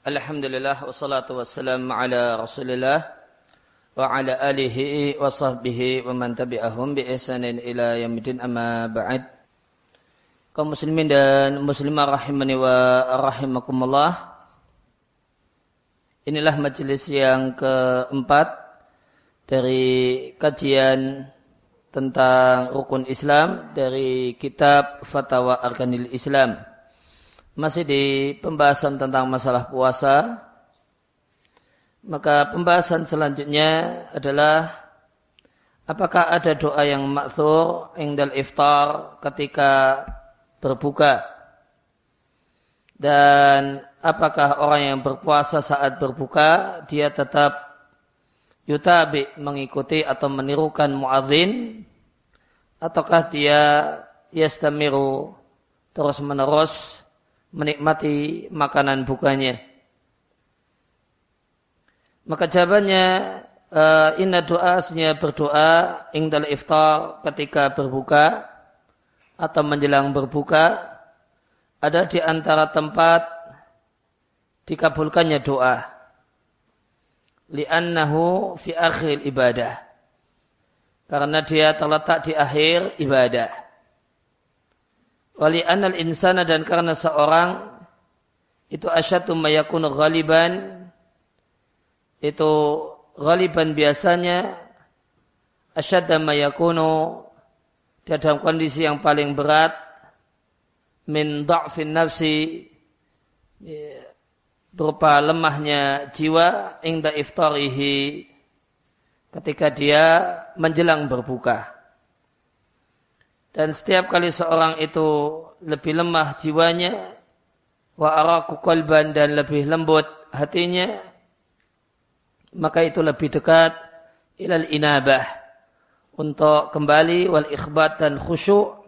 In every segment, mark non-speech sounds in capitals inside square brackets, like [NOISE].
Alhamdulillah wassalatu wassalamu ala Rasulillah wa ala alihi wa sahbihi wa man tabi'ahum bi ihsanin ila yaumil amma ba'd. Kaum muslimin dan muslimah rahimani wa rahimakumullah. Inilah majelis yang keempat dari kajian tentang rukun Islam dari kitab Fatawa Arkanil Islam masih di pembahasan tentang masalah puasa. Maka pembahasan selanjutnya adalah apakah ada doa yang makthur indal iftar ketika berbuka dan apakah orang yang berpuasa saat berbuka dia tetap yutabi mengikuti atau menirukan muadzin ataukah dia yastamiru terus menerus menikmati makanan bukanya. Maka jawabannya uh, inna doa asnya berdoa ingdal iftar ketika berbuka atau menjelang berbuka ada di antara tempat dikabulkannya doa. Li'annahu fi akhir ibadah. Karena dia terletak di akhir ibadah. Wali anal insana dan karena seorang itu asyatu mayakun ghaliban itu ghaliban biasanya asyadda mayakunu dalam kondisi yang paling berat min da'fin nafsi berupa lemahnya jiwa ingda iftarihi ketika dia menjelang berbuka. Dan setiap kali seorang itu lebih lemah jiwanya, wa araku kolban dan lebih lembut hatinya, maka itu lebih dekat ilal inabah untuk kembali wal ikhbat dan khusyuk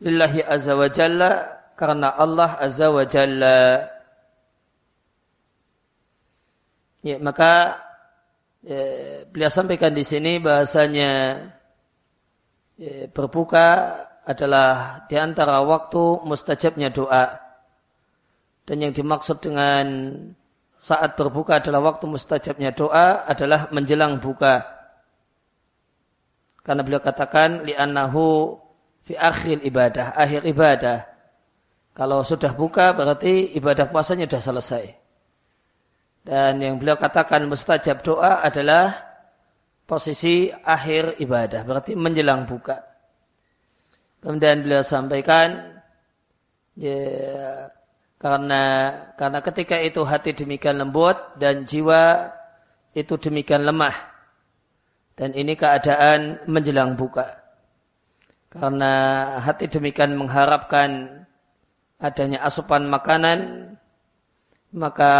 lillahi azza wa jalla karena Allah azza wa jalla. Ya, maka ya, beliau sampaikan di sini bahasanya Ya, berbuka adalah di antara waktu mustajabnya doa. Dan yang dimaksud dengan saat berbuka adalah waktu mustajabnya doa adalah menjelang buka. Karena beliau katakan li'annahu fi akhir ibadah, akhir ibadah. Kalau sudah buka berarti ibadah puasanya sudah selesai. Dan yang beliau katakan mustajab doa adalah posisi akhir ibadah, berarti menjelang buka. Kemudian beliau sampaikan, ya, karena karena ketika itu hati demikian lembut dan jiwa itu demikian lemah. Dan ini keadaan menjelang buka. Karena hati demikian mengharapkan adanya asupan makanan, maka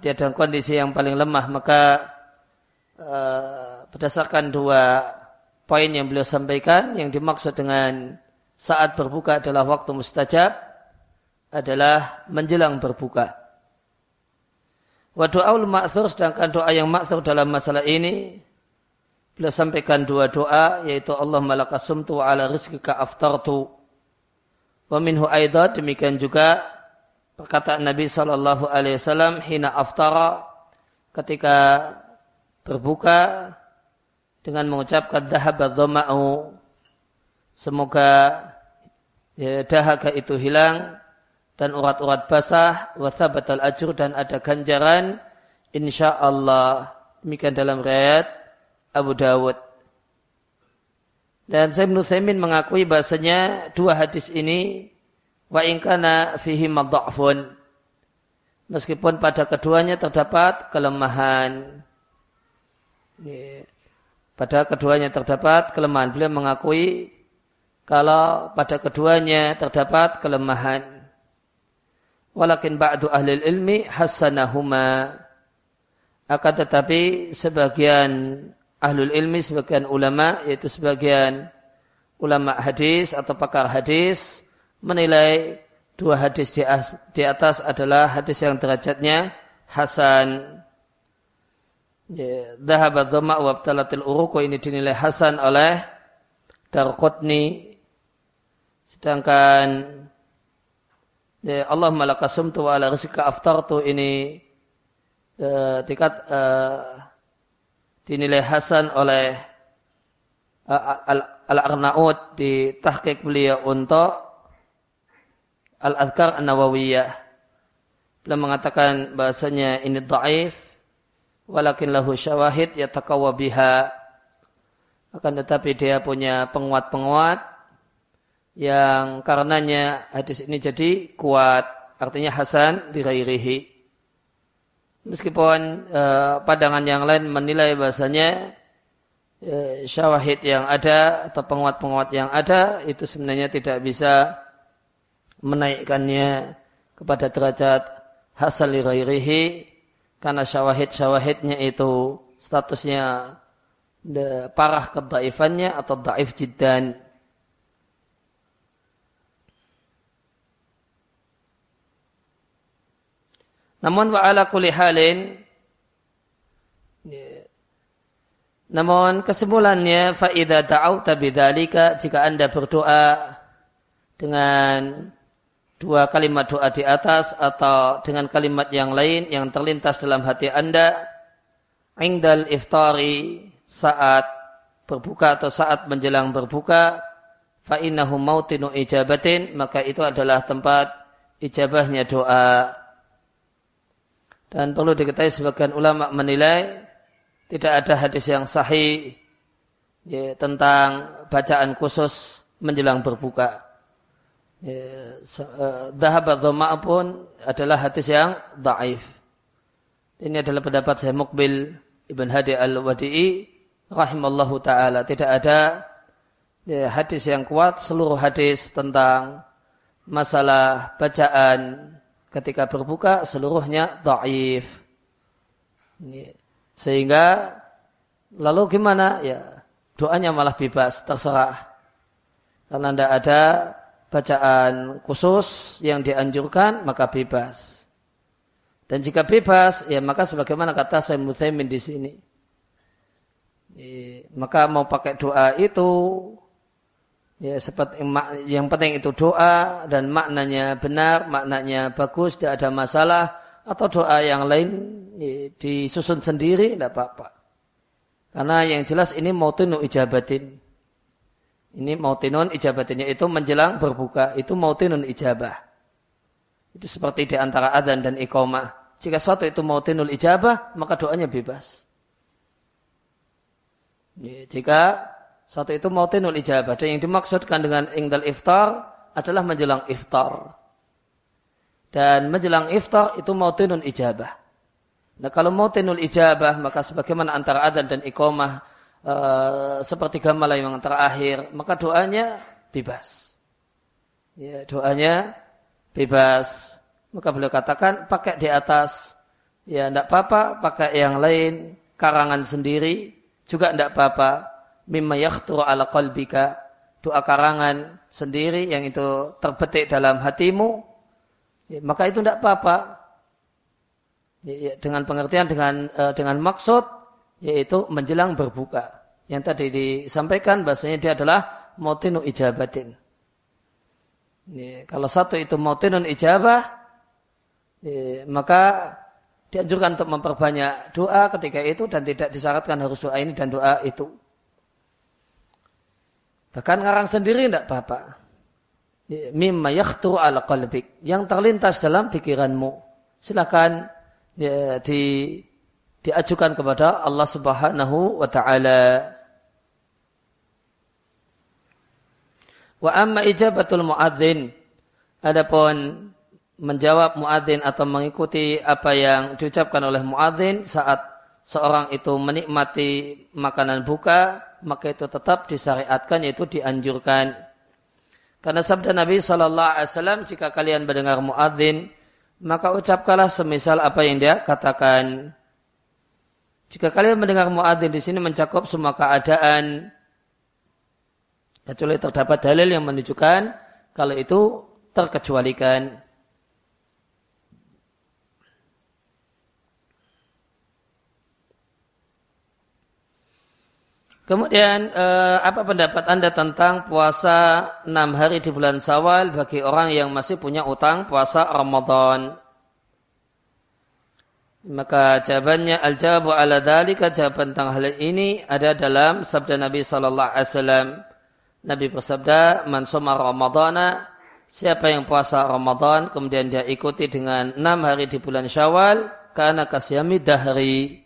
dia dalam kondisi yang paling lemah, maka uh, berdasarkan dua poin yang beliau sampaikan yang dimaksud dengan saat berbuka adalah waktu mustajab adalah menjelang berbuka. Wa doaul ma'thur sedangkan doa yang ma'thur dalam masalah ini beliau sampaikan dua doa yaitu Allah malakasumtu ala rizkika aftartu wa minhu aidha demikian juga perkataan Nabi sallallahu alaihi wasallam hina aftara ketika berbuka dengan mengucapkan dahabat dhama'u semoga ya, dahaga itu hilang dan urat-urat basah wasabatal ajur dan ada ganjaran insyaallah. Demikian dalam riwayat Abu Dawud. Dan Zain Nusaimin mengakui bahasanya dua hadis ini wa ingkana fihi madha'fun. Meskipun pada keduanya terdapat kelemahan. Yeah. Pada keduanya terdapat kelemahan. Beliau mengakui kalau pada keduanya terdapat kelemahan. Walakin ba'du ahli ilmi hasanahuma. Akan tetapi sebagian ahlul ilmi, sebagian ulama, yaitu sebagian ulama hadis atau pakar hadis, menilai dua hadis di atas adalah hadis yang derajatnya hasan. Dhahabat dhama wa abtalatil uruku ini dinilai hasan oleh Darqutni. Sedangkan Allah malakasumtu wa ala rizka aftartu ini uh, dikat, uh, dinilai hasan oleh Al-Arnaud di tahqiq beliau untuk Al-Adhkar An-Nawawiyah. Beliau mengatakan bahasanya ini dhaif walakin lahu syawahid yatakawwa biha. Akan tetapi dia punya penguat-penguat yang karenanya hadis ini jadi kuat, artinya hasan dirairihi. Meskipun eh, pandangan yang lain menilai bahasanya Eh, syawahid yang ada atau penguat-penguat yang ada itu sebenarnya tidak bisa menaikkannya kepada derajat hasil ghairihi karena syawahid-syawahidnya itu statusnya parah kedaifannya atau daif jiddan. Namun wa ala kulli halin Namun kesimpulannya faida ta'auta bidzalika jika Anda berdoa dengan dua kalimat doa di atas atau dengan kalimat yang lain yang terlintas dalam hati Anda. Indal iftari saat berbuka atau saat menjelang berbuka. Fa innahu mautinu ijabatin maka itu adalah tempat ijabahnya doa. Dan perlu diketahui sebagian ulama menilai tidak ada hadis yang sahih ya, tentang bacaan khusus menjelang berbuka. Ya, Dahabat ya, pun adalah hadis yang daif. Ini adalah pendapat saya Mukbil Ibn Hadi Al-Wadi'i rahimallahu taala. Tidak ada ya, hadis yang kuat seluruh hadis tentang masalah bacaan ketika berbuka seluruhnya daif. Sehingga lalu gimana? Ya doanya malah bebas, terserah. Karena tidak ada bacaan khusus yang dianjurkan, maka bebas. Dan jika bebas, ya maka sebagaimana kata saya Muthaimin di sini. Ya, maka mau pakai doa itu, ya seperti yang penting itu doa dan maknanya benar, maknanya bagus, tidak ada masalah atau doa yang lain disusun sendiri tidak apa-apa. Karena yang jelas ini mautinu ijabatin. Ini mautinun ijabatinnya itu menjelang berbuka. Itu mautinun ijabah. Itu seperti di antara adzan dan iqamah. Jika suatu itu mautinul ijabah, maka doanya bebas. Jika satu itu mautinul ijabah. Dan yang dimaksudkan dengan ingdal iftar adalah menjelang iftar. Dan menjelang iftar itu mautinun ijabah. Nah kalau mautinul ijabah maka sebagaimana antara adzan dan iqamah e, seperti gamal yang terakhir maka doanya bebas. Ya, doanya bebas. Maka beliau katakan pakai di atas ya tidak apa-apa, pakai yang lain karangan sendiri juga tidak apa-apa. Mimma yakhturu ala qalbika doa karangan sendiri yang itu terbetik dalam hatimu Ya, maka itu tidak apa-apa. Ya, ya, dengan pengertian dengan uh, dengan maksud yaitu menjelang berbuka. Yang tadi disampaikan bahasanya dia adalah motinu ijabatin. Ya, kalau satu itu motinun ijabah, maka dianjurkan untuk memperbanyak doa ketika itu dan tidak disyaratkan harus doa ini dan doa itu. Bahkan ngarang sendiri tidak apa-apa mimma yakhturu ala qalbik yang terlintas dalam pikiranmu silakan ya, di diajukan kepada Allah Subhanahu wa taala. Wa amma ijabatul muadzin. Adapun menjawab muadzin atau mengikuti apa yang diucapkan oleh muadzin saat seorang itu menikmati makanan buka maka itu tetap disyariatkan yaitu dianjurkan. Karena sabda Nabi Shallallahu Alaihi Wasallam, jika kalian mendengar muadzin, maka ucapkanlah semisal apa yang dia katakan. Jika kalian mendengar muadzin di sini mencakup semua keadaan, kecuali terdapat dalil yang menunjukkan kalau itu terkecualikan. Kemudian eh, apa pendapat Anda tentang puasa enam hari di bulan Sawal bagi orang yang masih punya utang puasa Ramadan? Maka jawabannya al-jawabu ala dalika jawaban tentang hal ini ada dalam sabda Nabi sallallahu alaihi wasallam. Nabi bersabda, "Man shoma Ramadhana, siapa yang puasa Ramadan kemudian dia ikuti dengan enam hari di bulan Syawal, karena kasyami dahri."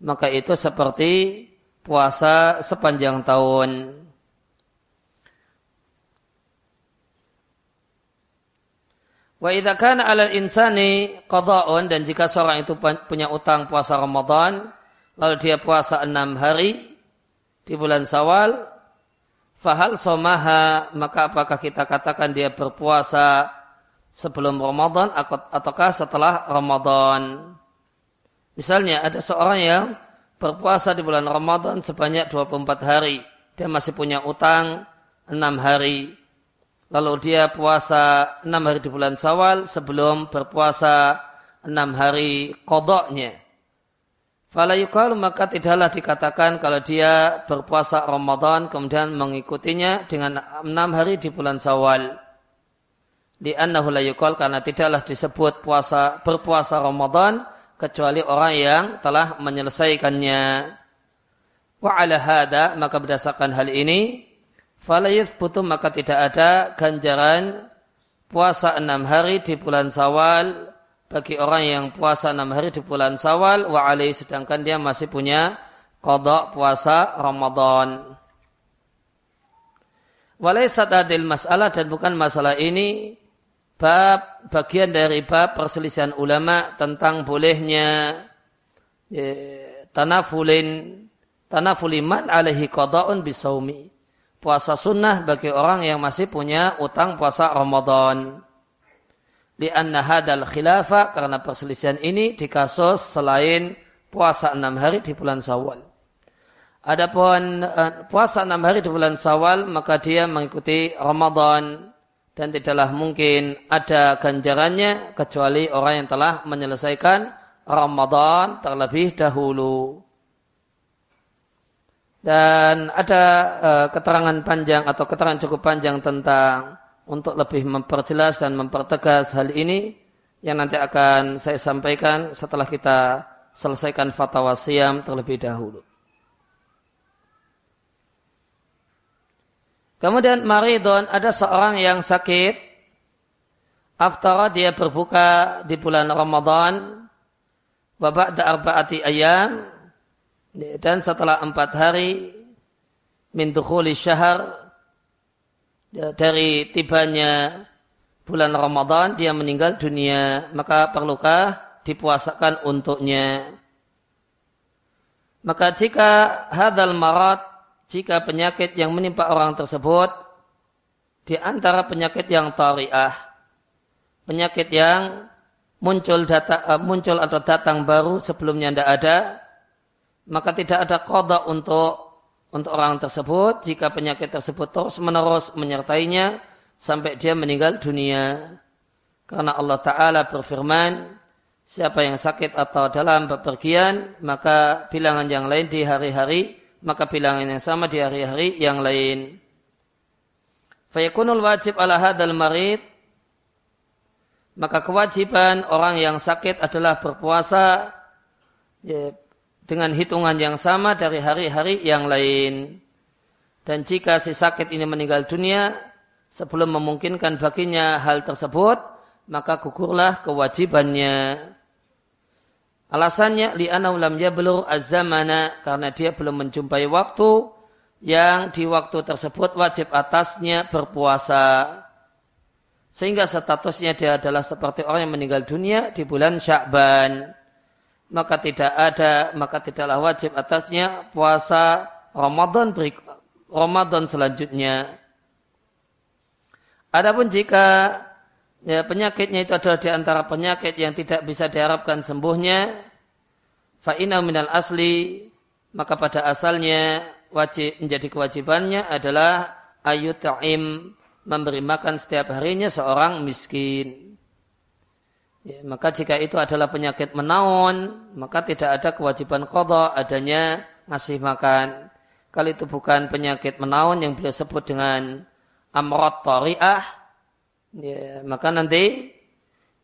Maka itu seperti puasa sepanjang tahun. Wa idza kana 'alal insani qada'un dan jika seorang itu punya utang puasa Ramadan lalu dia puasa enam hari di bulan Sawal fahal somaha maka apakah kita katakan dia berpuasa sebelum Ramadan ataukah setelah Ramadan? Misalnya ada seorang yang berpuasa di bulan Ramadan sebanyak 24 hari. Dia masih punya utang enam hari Lalu dia puasa enam hari di bulan Sawal sebelum berpuasa enam hari kodoknya. Fala yukalu maka tidaklah dikatakan kalau dia berpuasa Ramadan kemudian mengikutinya dengan enam hari di bulan Sawal. Di annahu la yukal karena tidaklah disebut puasa berpuasa Ramadan kecuali orang yang telah menyelesaikannya. Wa ala hada maka berdasarkan hal ini Falayus butuh maka tidak ada ganjaran puasa enam hari di bulan Sawal bagi orang yang puasa enam hari di bulan Sawal wa alai sedangkan dia masih punya kodok puasa Ramadan. Walaisat adil masalah dan bukan masalah ini bab bagian dari bab perselisihan ulama tentang bolehnya ya, tanafulin tanafuliman alaihi qada'un bisaumi puasa sunnah bagi orang yang masih punya utang puasa Ramadan. Di anna hadal khilafah karena perselisihan ini di kasus selain puasa enam hari di bulan Sawal. Adapun uh, puasa enam hari di bulan Sawal maka dia mengikuti Ramadan dan tidaklah mungkin ada ganjarannya kecuali orang yang telah menyelesaikan Ramadan terlebih dahulu. Dan ada uh, keterangan panjang atau keterangan cukup panjang tentang untuk lebih memperjelas dan mempertegas hal ini yang nanti akan saya sampaikan setelah kita selesaikan fatwa siam terlebih dahulu. Kemudian maridon ada seorang yang sakit. Aftara dia berbuka di bulan Ramadan. Babak da arba'ati ayam dan setelah empat hari min dukhuli syahar dari tibanya bulan Ramadan dia meninggal dunia maka perlukah dipuasakan untuknya? Maka jika hadal marat jika penyakit yang menimpa orang tersebut di antara penyakit yang tariah penyakit yang muncul data, muncul atau datang baru sebelumnya tidak ada maka tidak ada kodok untuk untuk orang tersebut jika penyakit tersebut terus menerus menyertainya sampai dia meninggal dunia. Karena Allah Ta'ala berfirman, siapa yang sakit atau dalam bepergian, maka bilangan yang lain di hari-hari, maka bilangan yang sama di hari-hari yang lain. Fayakunul wajib ala hadal marid, maka kewajiban orang yang sakit adalah berpuasa ya, dengan hitungan yang sama dari hari-hari yang lain. Dan jika si sakit ini meninggal dunia sebelum memungkinkan baginya hal tersebut, maka gugurlah kewajibannya. Alasannya li'anna lam yablur az-zamana karena dia belum menjumpai waktu yang di waktu tersebut wajib atasnya berpuasa. Sehingga statusnya dia adalah seperti orang yang meninggal dunia di bulan Sya'ban maka tidak ada maka tidaklah wajib atasnya puasa Ramadan berik, Ramadan selanjutnya. Adapun jika ya, penyakitnya itu adalah di antara penyakit yang tidak bisa diharapkan sembuhnya, fa'ina minal asli, maka pada asalnya wajib menjadi kewajibannya adalah ayu ta'im memberi makan setiap harinya seorang miskin. Ya, maka jika itu adalah penyakit menaun, maka tidak ada kewajiban kodok adanya ngasih makan. Kalau itu bukan penyakit menaun yang beliau sebut dengan amrot tori'ah, ya, maka nanti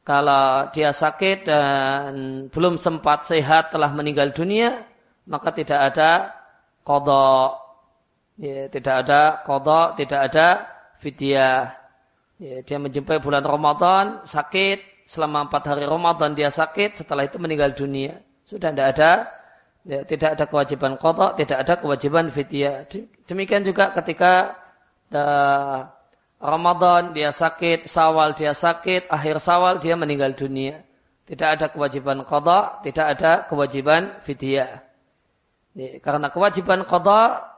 kalau dia sakit dan belum sempat sehat telah meninggal dunia, maka tidak ada kodok. Ya, tidak ada kodok, tidak ada fidyah. Ya, dia menjumpai bulan Ramadan, sakit, selama empat hari Ramadan dia sakit, setelah itu meninggal dunia. Sudah tidak ada, ya, tidak ada kewajiban kodok, tidak ada kewajiban fidyah. Demikian juga ketika uh, Ramadan dia sakit, Sawal dia sakit, akhir Sawal dia meninggal dunia. Tidak ada kewajiban qada, tidak ada kewajiban fidyah. Karena kewajiban qada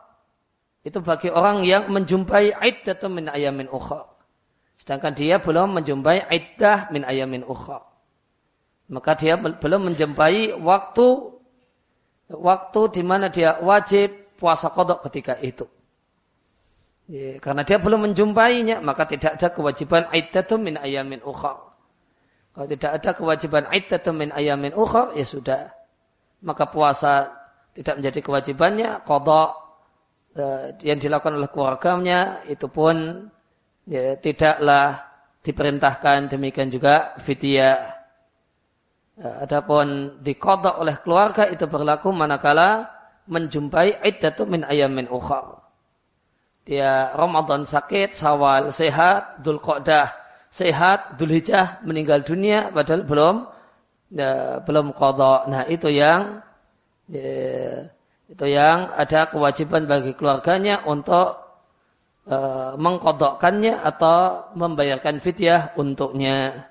itu bagi orang yang menjumpai iddah min ayamin ukhra. Sedangkan dia belum menjumpai iddah min ayamin ukhra. Maka dia belum menjumpai waktu waktu di mana dia wajib puasa kodok ketika itu. Ya, karena dia belum menjumpainya, maka tidak ada kewajiban iddatu min ayamin ukhar. Kalau tidak ada kewajiban iddatu min ayamin ukhar, ya sudah. Maka puasa tidak menjadi kewajibannya, kodok eh, yang dilakukan oleh keluarganya, itu pun ya, tidaklah diperintahkan demikian juga fidyah. Eh, adapun dikodok oleh keluarga itu berlaku manakala menjumpai iddatu min ayamin ukhar dia Ramadan sakit, Sawal sehat, Dhul Qodah sehat, Dhul Hijjah meninggal dunia padahal belum ya, belum qadha. Nah, itu yang ya, itu yang ada kewajiban bagi keluarganya untuk uh, mengkodokkannya atau membayarkan fidyah untuknya.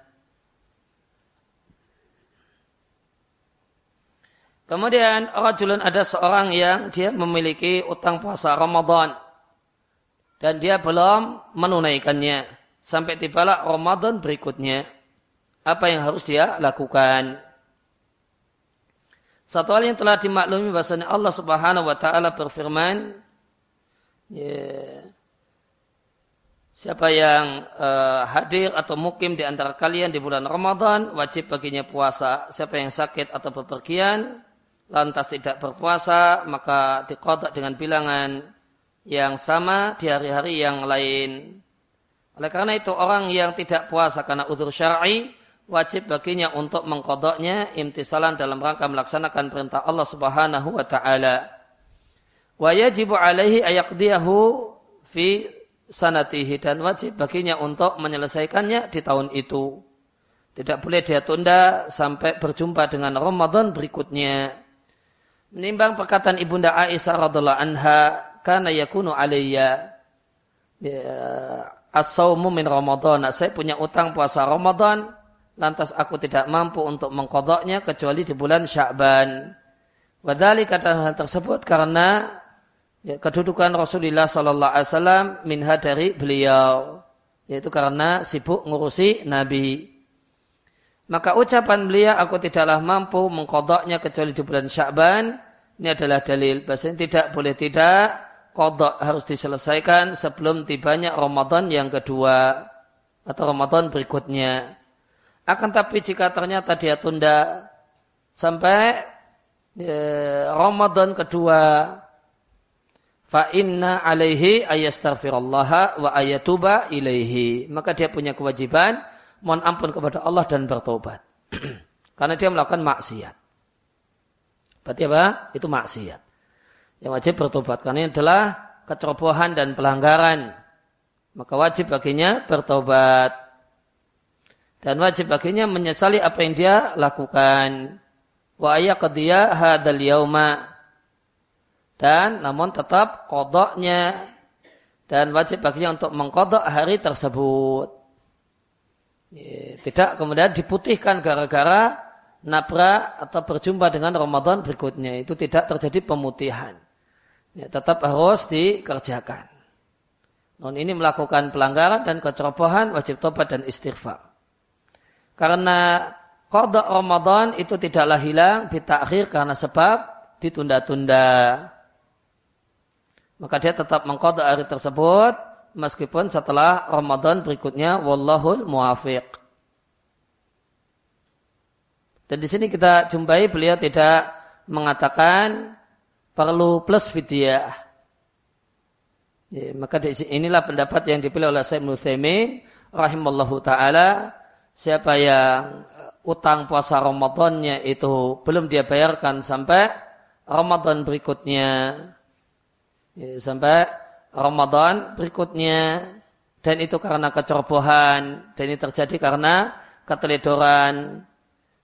Kemudian rajulun ada seorang yang dia memiliki utang puasa Ramadan dan dia belum menunaikannya sampai tibalah Ramadan berikutnya. Apa yang harus dia lakukan? Satu hal yang telah dimaklumi bahasanya Allah Subhanahu wa taala berfirman, ya, siapa yang uh, hadir atau mukim di antara kalian di bulan Ramadan wajib baginya puasa. Siapa yang sakit atau bepergian lantas tidak berpuasa maka dikodok dengan bilangan yang sama di hari-hari yang lain. Oleh karena itu orang yang tidak puasa karena udur syar'i wajib baginya untuk mengkodoknya imtisalan dalam rangka melaksanakan perintah Allah Subhanahu wa taala. Wa yajibu alaihi ayaqdiyahu fi sanatihi dan wajib baginya untuk menyelesaikannya di tahun itu. Tidak boleh dia tunda sampai berjumpa dengan Ramadan berikutnya. Menimbang perkataan Ibunda Aisyah radhiallahu anha kana yakunu alayya ya, as-saumu min Ramadan. Saya punya utang puasa Ramadan, lantas aku tidak mampu untuk mengkodoknya kecuali di bulan Sya'ban. Wadali kata hal tersebut karena ya, kedudukan Rasulullah Sallallahu Alaihi Wasallam minha dari beliau, yaitu karena sibuk ngurusi Nabi. Maka ucapan beliau, aku tidaklah mampu mengkodoknya kecuali di bulan Sya'ban. Ini adalah dalil. Bahasanya tidak boleh tidak kodok harus diselesaikan sebelum tibanya Ramadan yang kedua atau Ramadan berikutnya. Akan tapi jika ternyata dia tunda sampai ya, Ramadan kedua, fa inna alaihi ayastaghfirullah wa ayatuba ilaihi. Maka dia punya kewajiban mohon ampun kepada Allah dan bertobat. [CLEARS THROAT] Karena dia melakukan maksiat. Berarti apa? Itu maksiat yang wajib bertobat. Karena ini adalah kecerobohan dan pelanggaran. Maka wajib baginya bertobat. Dan wajib baginya menyesali apa yang dia lakukan. Wa ayaqdiya hadal yauma. Dan namun tetap kodoknya. Dan wajib baginya untuk mengkodok hari tersebut. Tidak kemudian diputihkan gara-gara nabrak atau berjumpa dengan Ramadan berikutnya. Itu tidak terjadi pemutihan ya, tetap harus dikerjakan. Non ini melakukan pelanggaran dan kecerobohan wajib tobat dan istighfar. Karena kodok Ramadan itu tidaklah hilang ditakhir karena sebab ditunda-tunda. Maka dia tetap mengkodok hari tersebut meskipun setelah Ramadan berikutnya wallahul muafiq. Dan di sini kita jumpai beliau tidak mengatakan perlu plus fidyah. Ya, maka inilah pendapat yang dipilih oleh Syekh Muthaimin rahimallahu taala siapa yang utang puasa Ramadannya itu belum dia bayarkan sampai Ramadan berikutnya ya, sampai Ramadan berikutnya. Dan itu karena kecerobohan. Dan ini terjadi karena keteledoran.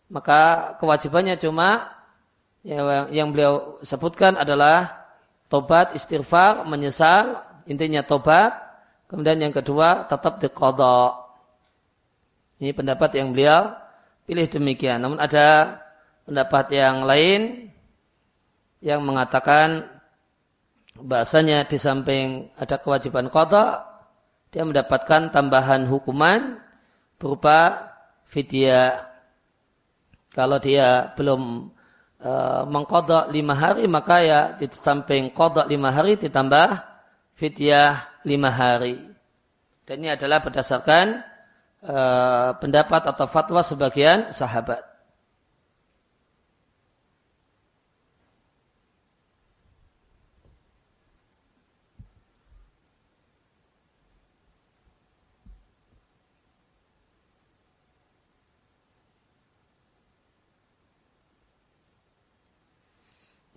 Maka kewajibannya cuma yang, yang beliau sebutkan adalah tobat istighfar menyesal intinya tobat. Kemudian yang kedua tetap dikodok ini pendapat yang beliau pilih demikian. Namun ada pendapat yang lain yang mengatakan bahasanya di samping ada kewajiban kota, dia mendapatkan tambahan hukuman berupa fidyah. Kalau dia belum e, mengkodok lima hari, maka ya di samping kodok lima hari ditambah fidyah lima hari. Dan ini adalah berdasarkan Eh, pendapat atau fatwa sebagian sahabat.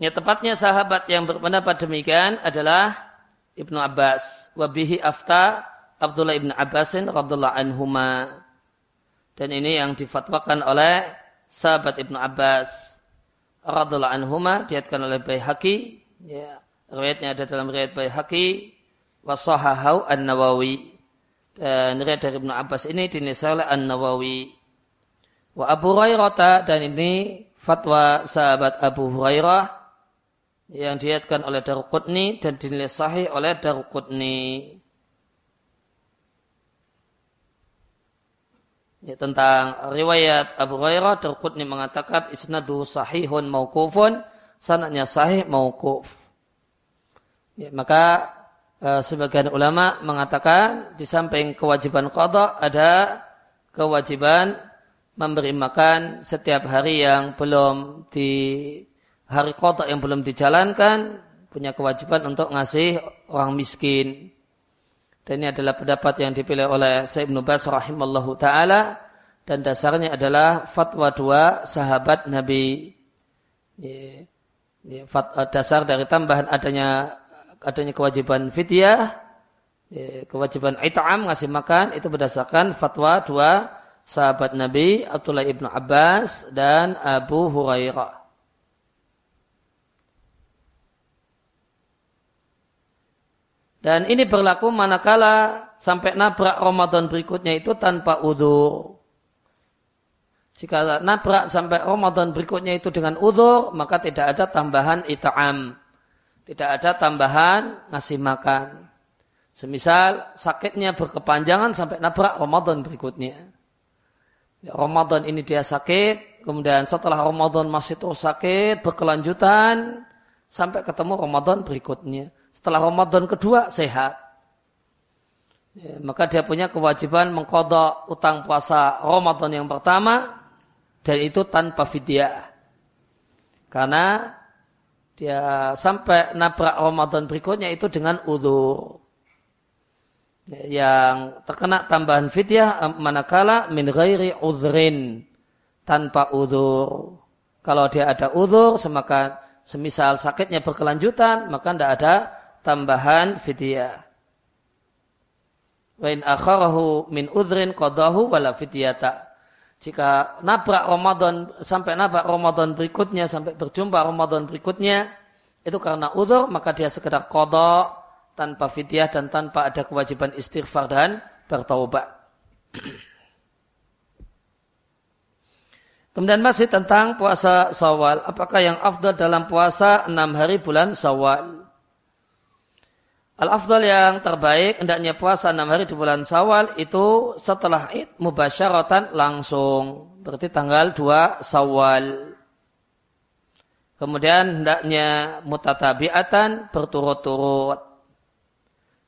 Ya tepatnya sahabat yang berpendapat demikian adalah Ibnu Abbas. Wabihi afta Abdullah ibn Abbasin radhiallahu anhuma. Dan ini yang difatwakan oleh sahabat ibnu Abbas radhiallahu anhuma diatkan oleh Baihaqi. Ya, riwayatnya ada dalam riwayat Baihaqi wasahahau an-Nawawi. Dan riwayat dari Ibnu Abbas ini dinilai oleh An-Nawawi. Wa Abu Hurairah dan ini fatwa sahabat Abu Hurairah yang diatkan oleh Daruqutni dan dinilai sahih oleh Daruqutni. Ya, tentang riwayat Abu Hurairah Darqutni mengatakan isnadu sahihun mauqufun sanadnya sahih mauquf. Ya, maka e, sebagian ulama mengatakan di samping kewajiban qada ada kewajiban memberi makan setiap hari yang belum di hari qada yang belum dijalankan punya kewajiban untuk ngasih orang miskin. Dan ini adalah pendapat yang dipilih oleh Sayyid Nubas rahimallahu taala dan dasarnya adalah fatwa dua sahabat Nabi. Eh, dasar dari tambahan adanya adanya kewajiban fidyah, kewajiban it'am ngasih makan itu berdasarkan fatwa dua sahabat Nabi Abdullah ibnu Abbas dan Abu Hurairah. Dan ini berlaku manakala sampai nabrak Ramadan berikutnya itu tanpa udur. Jika nabrak sampai Ramadan berikutnya itu dengan udur, maka tidak ada tambahan ita'am. Tidak ada tambahan ngasih makan. Semisal sakitnya berkepanjangan sampai nabrak Ramadan berikutnya. Ya, Ramadan ini dia sakit, kemudian setelah Ramadan masih terus sakit, berkelanjutan, sampai ketemu Ramadan berikutnya setelah Ramadan kedua sehat. Ya, maka dia punya kewajiban mengkodok utang puasa Ramadan yang pertama dan itu tanpa fidyah. Karena dia sampai nabrak Ramadan berikutnya itu dengan udur. Ya, yang terkena tambahan fidyah manakala min ghairi uzrin tanpa udur. Kalau dia ada udur, maka semisal sakitnya berkelanjutan, maka tidak ada tambahan fidyah. Wa in akharahu min udhrin qadahu wala fidyata. Jika nabrak Ramadan sampai nabrak Ramadan berikutnya sampai berjumpa Ramadan berikutnya itu karena uzur maka dia sekedar qada tanpa fidyah dan tanpa ada kewajiban istighfar dan bertaubat. [CLEARS THROAT] Kemudian masih tentang puasa Sawal. Apakah yang afdal dalam puasa enam hari bulan Sawal? Al-afdal yang terbaik hendaknya puasa enam hari di bulan Sawal itu setelah Id mubasyaratan langsung. Berarti tanggal 2 Sawal. Kemudian hendaknya mutatabiatan berturut-turut.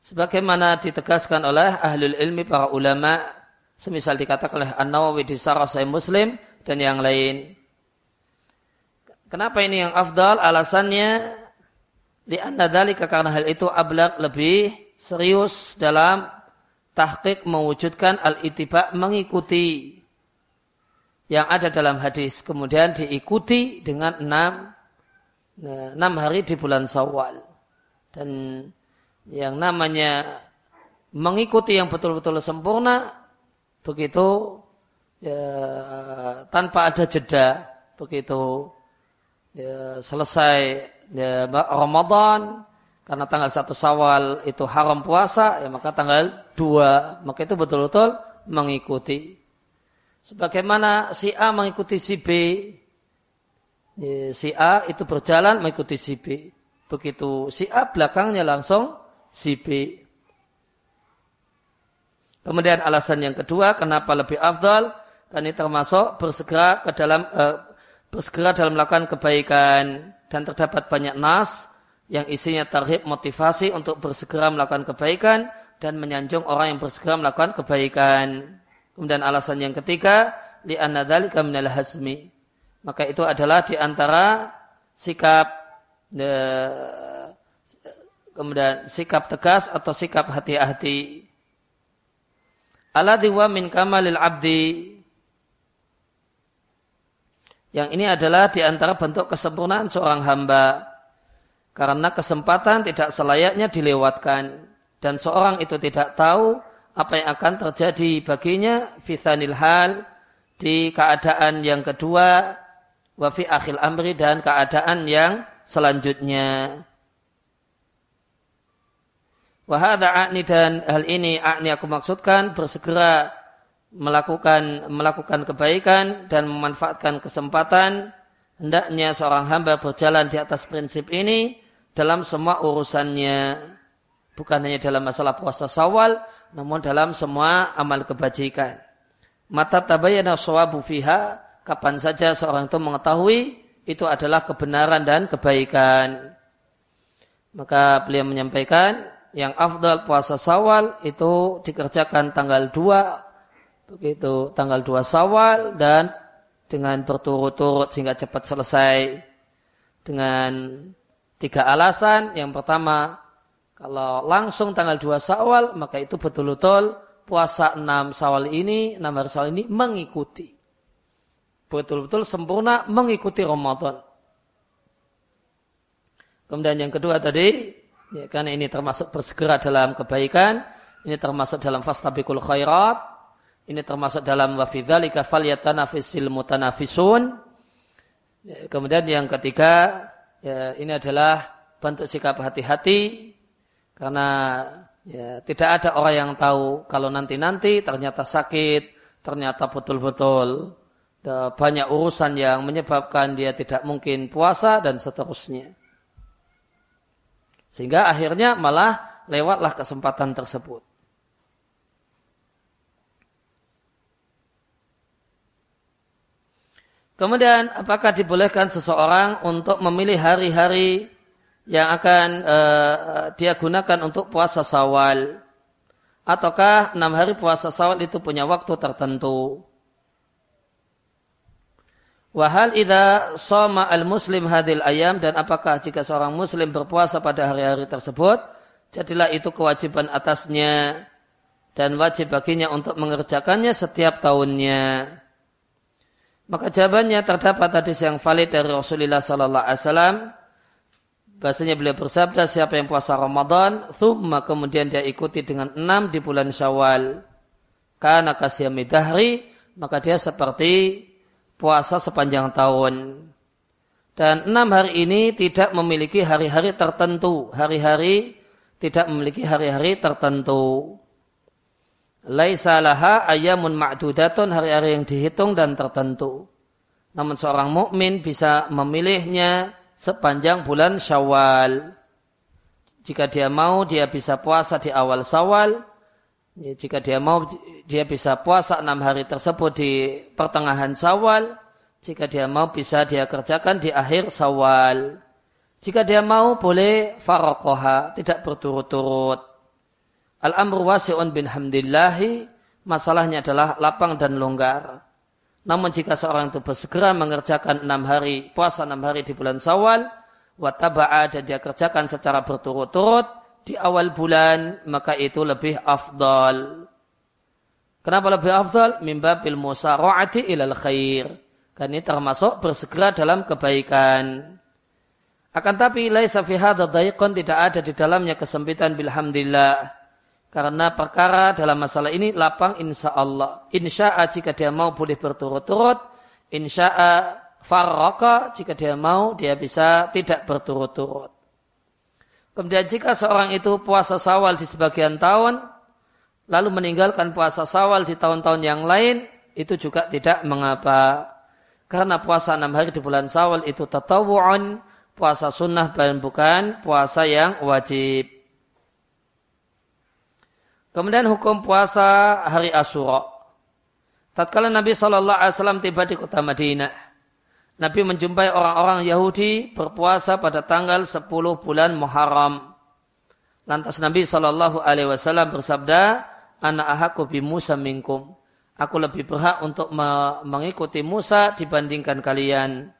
Sebagaimana ditegaskan oleh ahlul ilmi para ulama, semisal dikatakan oleh An-Nawawi di Sarah Muslim dan yang lain. Kenapa ini yang afdal? Alasannya Lianna dalika karena hal itu ablak lebih serius dalam tahqiq mewujudkan al-itiba mengikuti yang ada dalam hadis. Kemudian diikuti dengan enam, nah, enam hari di bulan Sawal. Dan yang namanya mengikuti yang betul-betul sempurna, begitu ya, tanpa ada jeda, begitu ya, selesai ya, Ramadan, karena tanggal satu Sawal itu haram puasa, ya maka tanggal dua maka itu betul-betul mengikuti. Sebagaimana si A mengikuti si B, si A itu berjalan mengikuti si B. Begitu si A belakangnya langsung si B. Kemudian alasan yang kedua, kenapa lebih afdal? Karena ini termasuk bersegera ke dalam eh, bersegera dalam melakukan kebaikan dan terdapat banyak nas yang isinya tarhib motivasi untuk bersegera melakukan kebaikan dan menyanjung orang yang bersegera melakukan kebaikan. Kemudian alasan yang ketiga, li dzalika minal hazmi. Maka itu adalah di antara sikap de, kemudian sikap tegas atau sikap hati-hati. Alladhi wa min kamalil abdi. Yang ini adalah di antara bentuk kesempurnaan seorang hamba. Karena kesempatan tidak selayaknya dilewatkan. Dan seorang itu tidak tahu apa yang akan terjadi baginya fithanil hal di keadaan yang kedua wa fi akhil amri dan keadaan yang selanjutnya. Wahada akni dan hal ini akni aku maksudkan bersegera melakukan melakukan kebaikan dan memanfaatkan kesempatan hendaknya seorang hamba berjalan di atas prinsip ini dalam semua urusannya bukan hanya dalam masalah puasa sawal namun dalam semua amal kebajikan. Mata tabayana sawabu fiha, kapan saja seorang itu mengetahui itu adalah kebenaran dan kebaikan. Maka beliau menyampaikan yang afdal puasa sawal itu dikerjakan tanggal 2 begitu tanggal 2 sawal dan dengan berturut-turut sehingga cepat selesai dengan tiga alasan. Yang pertama kalau langsung tanggal 2 Sawal, maka itu betul-betul puasa 6 Sawal ini, 6 hari Sawal ini mengikuti. Betul-betul sempurna mengikuti Ramadan. Kemudian yang kedua tadi, ya, karena ini termasuk bersegera dalam kebaikan, ini termasuk dalam fastabikul khairat, ini termasuk dalam wafidhalika falyatanafisil mutanafisun. Ya, kemudian yang ketiga, ya, ini adalah bentuk sikap hati-hati karena ya, tidak ada orang yang tahu kalau nanti-nanti ternyata sakit, ternyata betul-betul banyak urusan yang menyebabkan dia tidak mungkin puasa dan seterusnya. Sehingga akhirnya malah lewatlah kesempatan tersebut. Kemudian apakah dibolehkan seseorang untuk memilih hari-hari yang akan uh, dia gunakan untuk puasa sawal. Ataukah enam hari puasa sawal itu punya waktu tertentu. Wahal idha soma al-muslim hadil ayam dan apakah jika seorang muslim berpuasa pada hari-hari tersebut, jadilah itu kewajiban atasnya dan wajib baginya untuk mengerjakannya setiap tahunnya. Maka jawabannya terdapat hadis yang valid dari Rasulullah sallallahu alaihi wasallam Bahasanya beliau bersabda siapa yang puasa Ramadan, thumma kemudian dia ikuti dengan enam di bulan Syawal. Karena kasyami dahri, maka dia seperti puasa sepanjang tahun. Dan enam hari ini tidak memiliki hari-hari tertentu. Hari-hari tidak memiliki hari-hari tertentu. Laisa laha ayamun ma'dudatun hari-hari yang dihitung dan tertentu. Namun seorang mukmin bisa memilihnya sepanjang bulan Syawal. Jika dia mau, dia bisa puasa di awal Syawal. Ya, jika dia mau, dia bisa puasa enam hari tersebut di pertengahan Syawal. Jika dia mau, bisa dia kerjakan di akhir Syawal. Jika dia mau, boleh farokoha, tidak berturut-turut. Al-amru wasi'un bin hamdillahi, masalahnya adalah lapang dan longgar. Namun jika seorang itu bersegera mengerjakan enam hari, puasa enam hari di bulan Sawal, wataba'a dan dia kerjakan secara berturut-turut di awal bulan, maka itu lebih afdal. Kenapa lebih afdal? Mimba bil musara'ati ilal khair. Karena ini termasuk bersegera dalam kebaikan. Akan tapi laisa fi hadza tidak ada di dalamnya kesempitan bilhamdillah. Karena perkara dalam masalah ini lapang insya Allah. Insya'a jika dia mau boleh berturut-turut. Insya'a farraka jika dia mau dia bisa tidak berturut-turut. Kemudian jika seorang itu puasa sawal di sebagian tahun, lalu meninggalkan puasa sawal di tahun-tahun yang lain, itu juga tidak mengapa. Karena puasa enam hari di bulan sawal itu tatawu'an, puasa sunnah dan bukan puasa yang wajib. Kemudian hukum puasa hari Asyura. Tatkala Nabi Shallallahu Alaihi Wasallam tiba di kota Madinah, Nabi menjumpai orang-orang Yahudi berpuasa pada tanggal 10 bulan Muharram. Lantas Nabi Shallallahu Alaihi Wasallam bersabda, "Anak ahaku bi Musa minkum." Aku lebih berhak untuk mengikuti Musa dibandingkan kalian.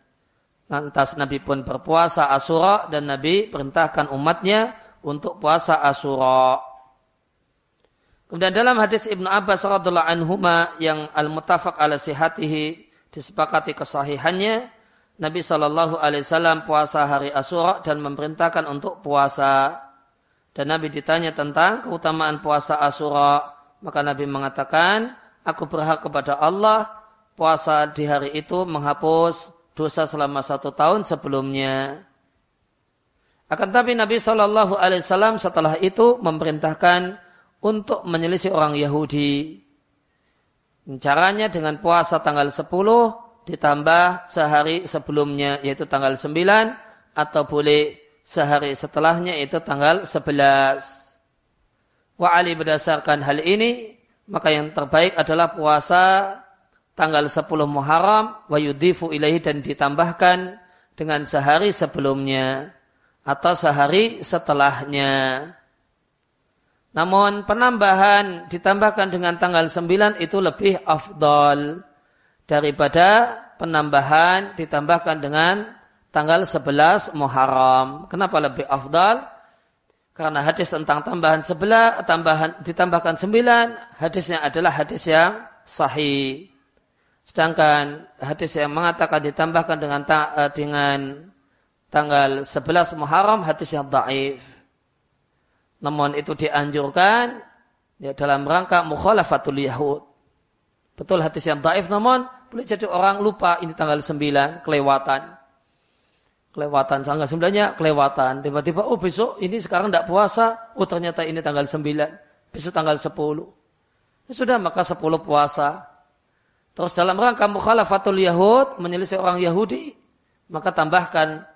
Lantas Nabi pun berpuasa Asura dan Nabi perintahkan umatnya untuk puasa Asura. Kemudian dalam hadis Ibnu Abbas radhiallahu anhuma yang al-muttafaq ala sihatihi disepakati kesahihannya, Nabi Shallallahu alaihi wasallam puasa hari Asyura dan memerintahkan untuk puasa. Dan Nabi ditanya tentang keutamaan puasa Asyura, maka Nabi mengatakan, "Aku berhak kepada Allah puasa di hari itu menghapus dosa selama satu tahun sebelumnya." Akan tapi Nabi Shallallahu Alaihi Wasallam setelah itu memerintahkan untuk menyelisih orang Yahudi. Caranya dengan puasa tanggal 10 ditambah sehari sebelumnya yaitu tanggal 9 atau boleh sehari setelahnya itu tanggal 11. Wa Ali berdasarkan hal ini maka yang terbaik adalah puasa tanggal 10 Muharram wa yudifu ilahi dan ditambahkan dengan sehari sebelumnya atau sehari setelahnya. Namun penambahan ditambahkan dengan tanggal 9 itu lebih afdol daripada penambahan ditambahkan dengan tanggal 11 Muharram. Kenapa lebih afdal? Karena hadis tentang tambahan sebelah, tambahan ditambahkan 9, hadisnya adalah hadis yang sahih. Sedangkan hadis yang mengatakan ditambahkan dengan eh, dengan tanggal 11 Muharram hadis yang dhaif. Namun itu dianjurkan ya, dalam rangka mukhalafatul Yahud. Betul hadis yang daif namun boleh jadi orang lupa ini tanggal 9 kelewatan. Kelewatan tanggal 9-nya kelewatan. Tiba-tiba oh besok ini sekarang tidak puasa. Oh ternyata ini tanggal 9. Besok tanggal 10. Ya sudah maka 10 puasa. Terus dalam rangka mukhalafatul Yahud menyelisih orang Yahudi maka tambahkan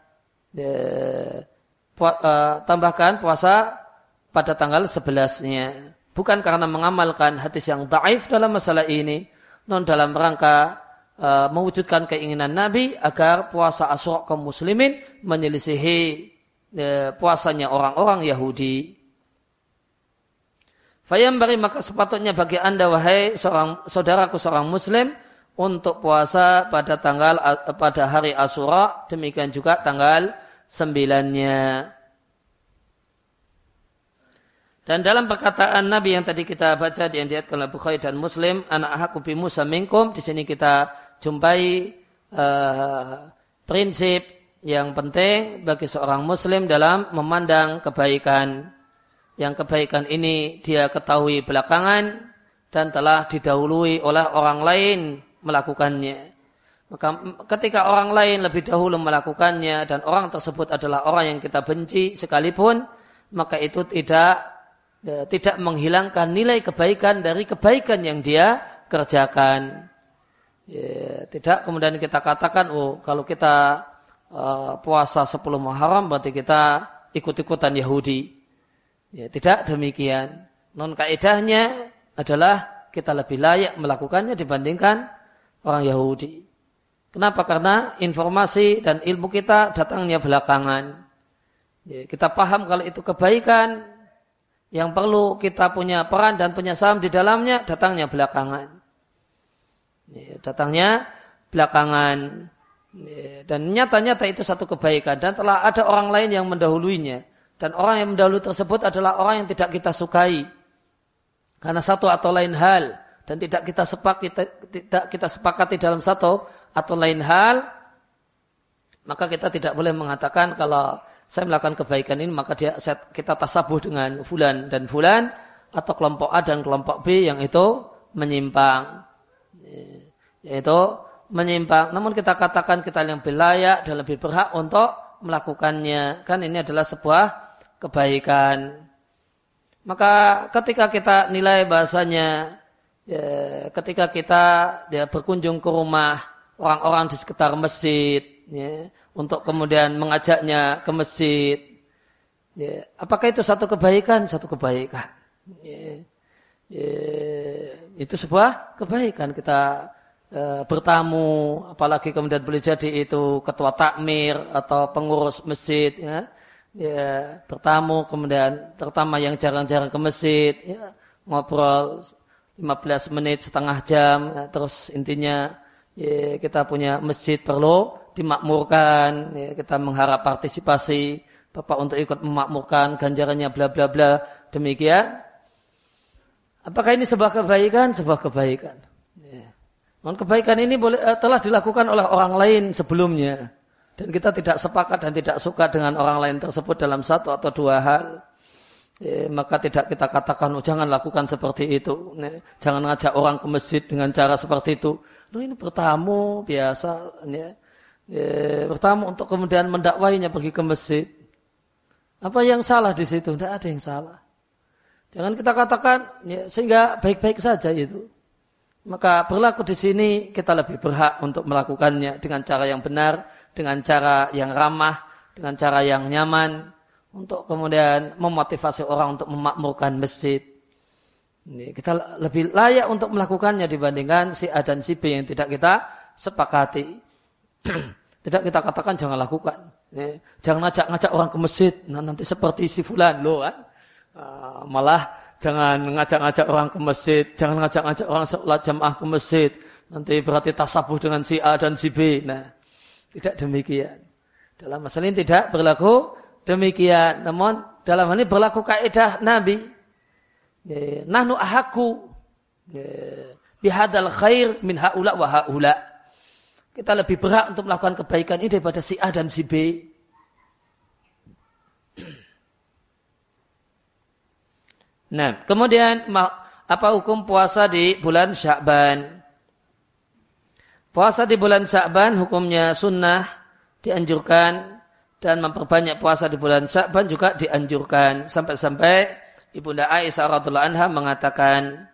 ya, pu, uh, tambahkan puasa pada tanggal 11-nya. Bukan karena mengamalkan hadis yang daif dalam masalah ini, non dalam rangka uh, mewujudkan keinginan Nabi agar puasa Asyura kaum muslimin menyelisihi uh, puasanya orang-orang Yahudi. Fayam bari maka sepatutnya bagi anda wahai seorang saudaraku seorang muslim untuk puasa pada tanggal pada hari Asyura demikian juga tanggal sembilannya. Dan dalam perkataan Nabi yang tadi kita baca di ayat oleh Bukhari dan Muslim, anak aku bi Musa minkum, di sini kita jumpai uh, prinsip yang penting bagi seorang Muslim dalam memandang kebaikan. Yang kebaikan ini dia ketahui belakangan dan telah didahului oleh orang lain melakukannya. Maka ketika orang lain lebih dahulu melakukannya dan orang tersebut adalah orang yang kita benci sekalipun, maka itu tidak tidak menghilangkan nilai kebaikan dari kebaikan yang dia kerjakan. Ya, tidak kemudian kita katakan, oh kalau kita uh, puasa 10 Muharram berarti kita ikut-ikutan Yahudi. Ya, tidak demikian. Non kaidahnya adalah kita lebih layak melakukannya dibandingkan orang Yahudi. Kenapa? Karena informasi dan ilmu kita datangnya belakangan. Ya, kita paham kalau itu kebaikan, yang perlu kita punya peran dan punya saham di dalamnya datangnya belakangan. Ya, datangnya belakangan. Ya, dan nyata-nyata itu satu kebaikan dan telah ada orang lain yang mendahuluinya. Dan orang yang mendahului tersebut adalah orang yang tidak kita sukai. Karena satu atau lain hal dan tidak kita sepakati tidak kita sepakati dalam satu atau lain hal maka kita tidak boleh mengatakan kalau saya melakukan kebaikan ini maka dia kita tasabuh dengan fulan dan fulan atau kelompok A dan kelompok B yang itu menyimpang. Yaitu menyimpang. Namun kita katakan kita yang lebih layak dan lebih berhak untuk melakukannya. Kan ini adalah sebuah kebaikan. Maka ketika kita nilai bahasanya ya, ketika kita ya, berkunjung ke rumah orang-orang di sekitar masjid ya, untuk kemudian mengajaknya ke masjid. Ya, apakah itu satu kebaikan? Satu kebaikan. Ya, ya, itu sebuah kebaikan. Kita e, bertamu, apalagi kemudian boleh jadi itu ketua takmir atau pengurus masjid, ya, ya. Bertamu kemudian terutama yang jarang-jarang ke masjid, ya, ngobrol 15 menit setengah jam, ya, terus intinya ya, kita punya masjid perlu dimakmurkan, ya, kita mengharap partisipasi Bapak untuk ikut memakmurkan ganjarannya bla bla bla demikian. Apakah ini sebuah kebaikan? Sebuah kebaikan. Ya. Kebaikan ini boleh eh, telah dilakukan oleh orang lain sebelumnya dan kita tidak sepakat dan tidak suka dengan orang lain tersebut dalam satu atau dua hal. Ya, maka tidak kita katakan oh, jangan lakukan seperti itu. Ya, jangan ngajak orang ke masjid dengan cara seperti itu. Loh ini bertamu biasa. Ya ya, bertamu untuk kemudian mendakwahinya pergi ke masjid. Apa yang salah di situ? Tidak ada yang salah. Jangan kita katakan ya, sehingga baik-baik saja itu. Maka berlaku di sini kita lebih berhak untuk melakukannya dengan cara yang benar, dengan cara yang ramah, dengan cara yang nyaman, untuk kemudian memotivasi orang untuk memakmurkan masjid. Ini kita lebih layak untuk melakukannya dibandingkan si A dan si B yang tidak kita sepakati. [CLEARS THROAT] Tidak kita katakan jangan lakukan. Jangan ngajak-ngajak orang ke masjid. Nah, nanti seperti si fulan loh kan. Ah, malah jangan ngajak-ngajak orang ke masjid. Jangan ngajak-ngajak orang sholat jamaah ke masjid. Nanti berarti tasabuh dengan si A dan si B. Nah, tidak demikian. Dalam masalah ini tidak berlaku demikian. Namun dalam hal ini berlaku kaidah Nabi. Nahnu ahaku bihadal khair min haula wa haula. Kita lebih berhak untuk melakukan kebaikan ini daripada si A dan si B. Nah, kemudian apa hukum puasa di bulan Sya'ban? Puasa di bulan Sya'ban hukumnya sunnah dianjurkan dan memperbanyak puasa di bulan Sya'ban juga dianjurkan sampai-sampai Ibunda Aisyah radhiallahu anha mengatakan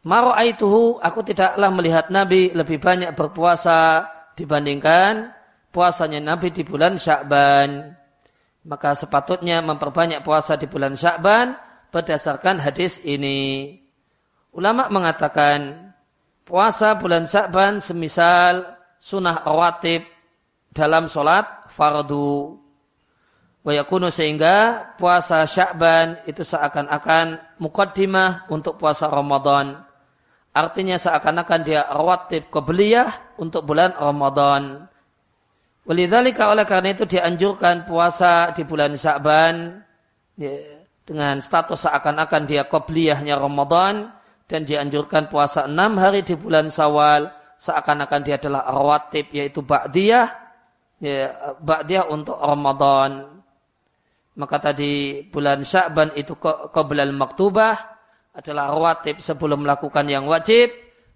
Maru'aituhu, aku tidaklah melihat Nabi lebih banyak berpuasa dibandingkan puasanya Nabi di bulan Sya'ban. Maka sepatutnya memperbanyak puasa di bulan Sya'ban berdasarkan hadis ini. Ulama mengatakan puasa bulan Sya'ban semisal sunnah rawatib dalam sholat fardu. Wayakunu sehingga puasa Sya'ban itu seakan-akan mukaddimah untuk puasa Ramadan. Artinya seakan-akan dia rawatib kebeliyah untuk bulan Ramadan. Walidzalika oleh karena itu dianjurkan puasa di bulan Sya'ban ya, dengan status seakan-akan dia qobliyahnya Ramadan dan dianjurkan puasa enam hari di bulan Sawal seakan-akan dia adalah rawatib yaitu ba'diyah ya, ba'diyah untuk Ramadan. Maka tadi bulan Sya'ban itu qoblal maktubah adalah rawatib sebelum melakukan yang wajib.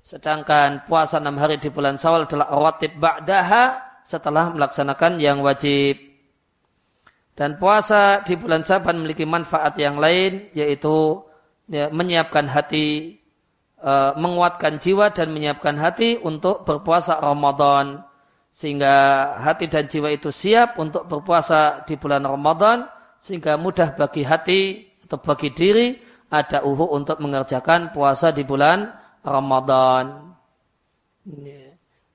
Sedangkan puasa enam hari di bulan Sawal adalah rawatib ba'daha setelah melaksanakan yang wajib. Dan puasa di bulan Saban memiliki manfaat yang lain yaitu ya, menyiapkan hati, e, menguatkan jiwa dan menyiapkan hati untuk berpuasa Ramadan. Sehingga hati dan jiwa itu siap untuk berpuasa di bulan Ramadan sehingga mudah bagi hati atau bagi diri ada uhu untuk mengerjakan puasa di bulan Ramadan.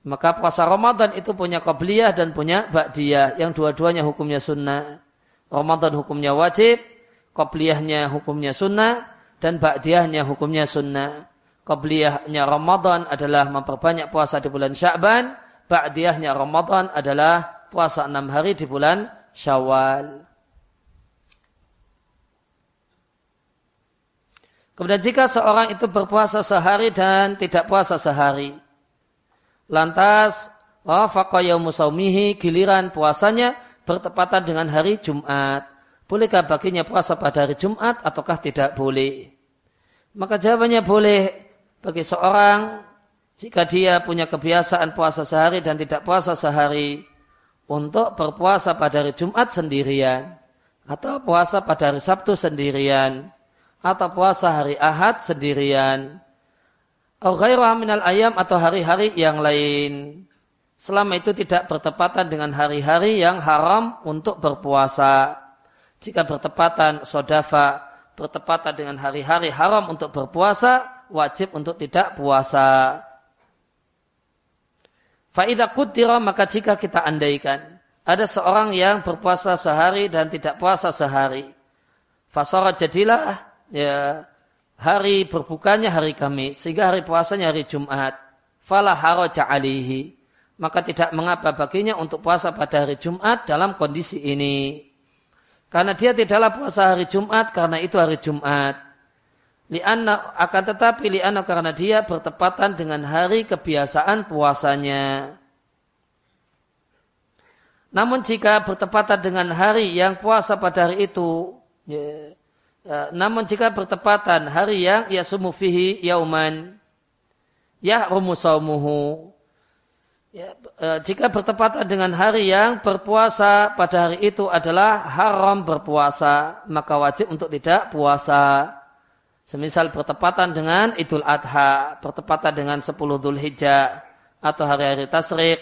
Maka puasa Ramadan itu punya qabliyah dan punya ba'diyah. Yang dua-duanya hukumnya sunnah. Ramadan hukumnya wajib, qabliyahnya hukumnya sunnah, dan ba'diyahnya hukumnya sunnah. Qabliyahnya Ramadan adalah memperbanyak puasa di bulan Sya'ban, ba'diyahnya Ramadan adalah puasa enam hari di bulan Syawal. Kemudian jika seorang itu berpuasa sehari dan tidak puasa sehari. Lantas, wafaqa musaumihi giliran puasanya bertepatan dengan hari Jumat. Bolehkah baginya puasa pada hari Jumat ataukah tidak boleh? Maka jawabannya boleh bagi seorang jika dia punya kebiasaan puasa sehari dan tidak puasa sehari untuk berpuasa pada hari Jumat sendirian atau puasa pada hari Sabtu sendirian atau puasa hari Ahad sendirian. Atau minal ayam atau hari-hari yang lain. Selama itu tidak bertepatan dengan hari-hari yang haram untuk berpuasa. Jika bertepatan sodafa, bertepatan dengan hari-hari haram untuk berpuasa, wajib untuk tidak puasa. Faidah kutira maka jika kita andaikan ada seorang yang berpuasa sehari dan tidak puasa sehari. Fasara jadilah ya hari berbukanya hari Kamis sehingga hari puasanya hari Jumat. Fala haraja alihi. Maka tidak mengapa baginya untuk puasa pada hari Jumat dalam kondisi ini. Karena dia tidaklah puasa hari Jumat karena itu hari Jumat. Lianna akan tetapi lianna karena dia bertepatan dengan hari kebiasaan puasanya. Namun jika bertepatan dengan hari yang puasa pada hari itu, ya, namun jika bertepatan hari yang ya sumufihi yauman ya rumusaumuhu ya, e, jika bertepatan dengan hari yang berpuasa pada hari itu adalah haram berpuasa maka wajib untuk tidak puasa. Semisal bertepatan dengan Idul Adha bertepatan dengan 10 Dhul Hijjah atau hari-hari tasrik.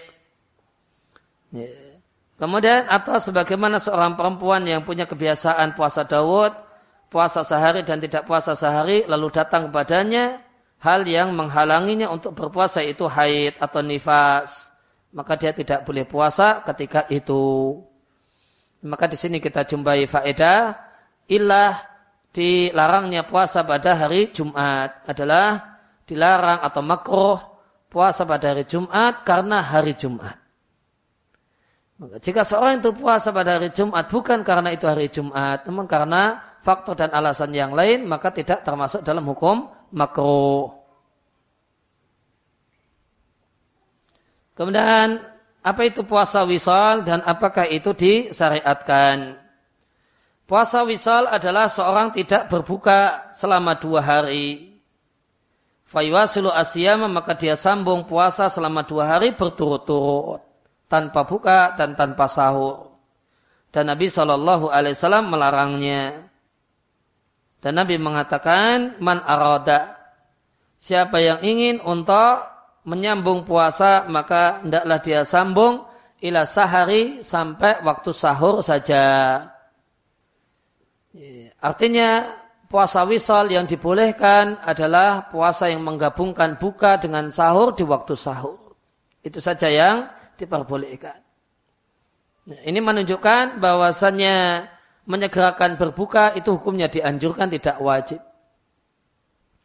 Ya. kemudian atau sebagaimana seorang perempuan yang punya kebiasaan puasa Dawud puasa sehari dan tidak puasa sehari lalu datang kepadanya hal yang menghalanginya untuk berpuasa itu haid atau nifas. Maka dia tidak boleh puasa ketika itu. Maka di sini kita jumpai faedah. Ilah dilarangnya puasa pada hari Jumat adalah dilarang atau makruh puasa pada hari Jumat karena hari Jumat. Maka jika seorang itu puasa pada hari Jumat bukan karena itu hari Jumat, namun karena faktor dan alasan yang lain maka tidak termasuk dalam hukum makruh. Kemudian apa itu puasa wisal dan apakah itu disyariatkan? Puasa wisal adalah seorang tidak berbuka selama dua hari. Fayuasilu asyama maka dia sambung puasa selama dua hari berturut-turut. Tanpa buka dan tanpa sahur. Dan Nabi Shallallahu Alaihi Wasallam melarangnya. Dan Nabi mengatakan, man arada. Siapa yang ingin untuk menyambung puasa, maka hendaklah dia sambung ila sahari sampai waktu sahur saja. Artinya puasa wisal yang dibolehkan adalah puasa yang menggabungkan buka dengan sahur di waktu sahur. Itu saja yang diperbolehkan. Nah, ini menunjukkan bahwasannya menyegerakan berbuka itu hukumnya dianjurkan tidak wajib.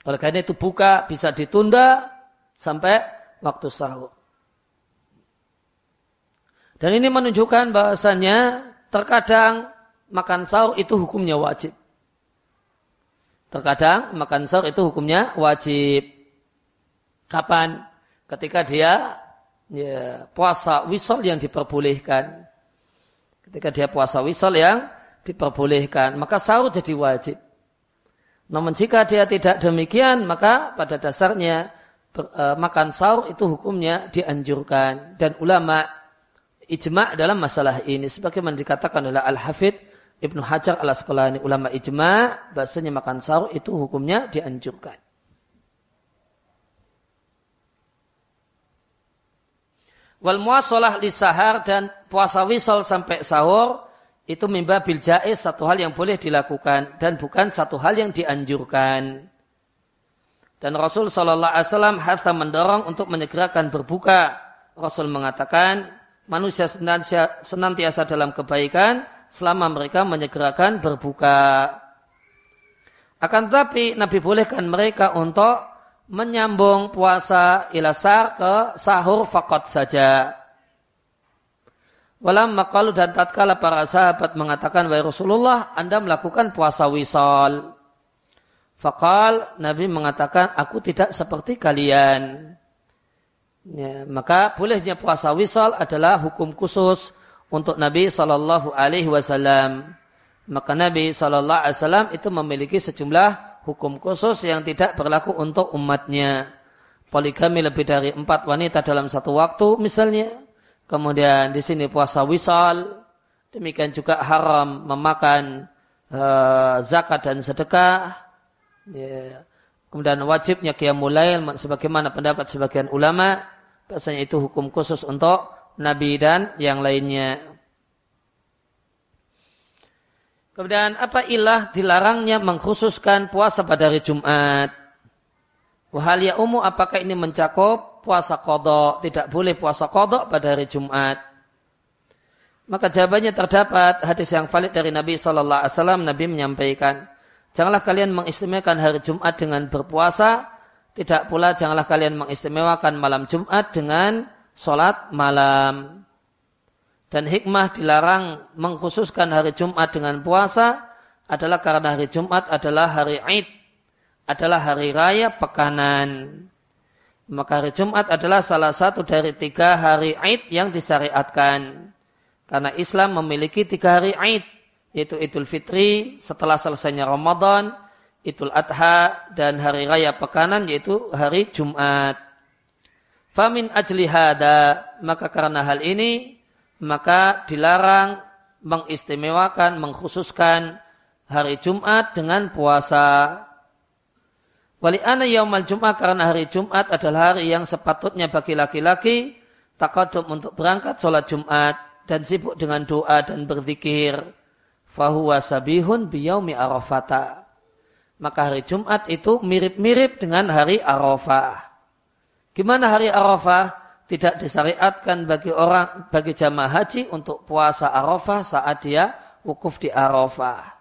Oleh karena itu buka bisa ditunda sampai waktu sahur. Dan ini menunjukkan bahasanya terkadang makan sahur itu hukumnya wajib. Terkadang makan sahur itu hukumnya wajib. Kapan? Ketika dia ya, puasa wisol yang diperbolehkan. Ketika dia puasa wisol yang diperbolehkan, maka sahur jadi wajib. Namun jika dia tidak demikian, maka pada dasarnya ber, e, makan sahur itu hukumnya dianjurkan. Dan ulama ijma' dalam masalah ini. Sebagaimana dikatakan oleh Al-Hafidh Ibnu Hajar al-Asqalani. Ulama ijma' bahasanya makan sahur itu hukumnya dianjurkan. Wal muasalah li sahar dan puasa wisol sampai sahur itu mimba bil jais satu hal yang boleh dilakukan dan bukan satu hal yang dianjurkan. Dan Rasul Shallallahu Alaihi Wasallam harus mendorong untuk menyegerakan berbuka. Rasul mengatakan manusia senantiasa dalam kebaikan selama mereka menyegerakan berbuka. Akan tetapi Nabi bolehkan mereka untuk menyambung puasa ilasar ke sahur fakot saja. Walam makalu dan tatkala para sahabat mengatakan, Wahai Rasulullah, Anda melakukan puasa wisal. Fakal Nabi mengatakan, aku tidak seperti kalian. Ya, maka bolehnya puasa wisal adalah hukum khusus untuk Nabi Shallallahu Alaihi Wasallam. Maka Nabi Shallallahu Alaihi Wasallam itu memiliki sejumlah hukum khusus yang tidak berlaku untuk umatnya. Poligami lebih dari empat wanita dalam satu waktu misalnya. Kemudian di sini puasa wisal. Demikian juga haram memakan uh, zakat dan sedekah. Ya. Kemudian wajibnya mulai sebagaimana pendapat sebagian ulama bahasanya itu hukum khusus untuk nabi dan yang lainnya. Kemudian apa ilah dilarangnya mengkhususkan puasa pada hari Jumat? Wahal ya umu apakah ini mencakup puasa kodok? Tidak boleh puasa kodok pada hari Jumat. Maka jawabannya terdapat hadis yang valid dari Nabi Sallallahu Alaihi Wasallam. Nabi menyampaikan, Janganlah kalian mengistimewakan hari Jumat dengan berpuasa. Tidak pula janganlah kalian mengistimewakan malam Jumat dengan sholat malam. Dan hikmah dilarang mengkhususkan hari Jumat dengan puasa adalah karena hari Jumat adalah hari Id. Adalah hari raya pekanan. Maka hari Jumat adalah salah satu dari tiga hari Id yang disyariatkan. Karena Islam memiliki tiga hari Id yaitu Idul Fitri setelah selesainya Ramadan, Idul Adha dan hari raya pekanan yaitu hari Jumat. Famin ajli hada, maka karena hal ini maka dilarang mengistimewakan, mengkhususkan hari Jumat dengan puasa. Wali ana yaumal Jumat karena hari Jumat adalah hari yang sepatutnya bagi laki-laki takadum untuk berangkat sholat Jumat dan sibuk dengan doa dan berzikir fahuwa sabihun biyaumi arafata. Maka hari Jumat itu mirip-mirip dengan hari Arafah. Gimana hari Arafah? Tidak disyariatkan bagi orang, bagi jamaah haji untuk puasa Arafah saat dia wukuf di Arafah.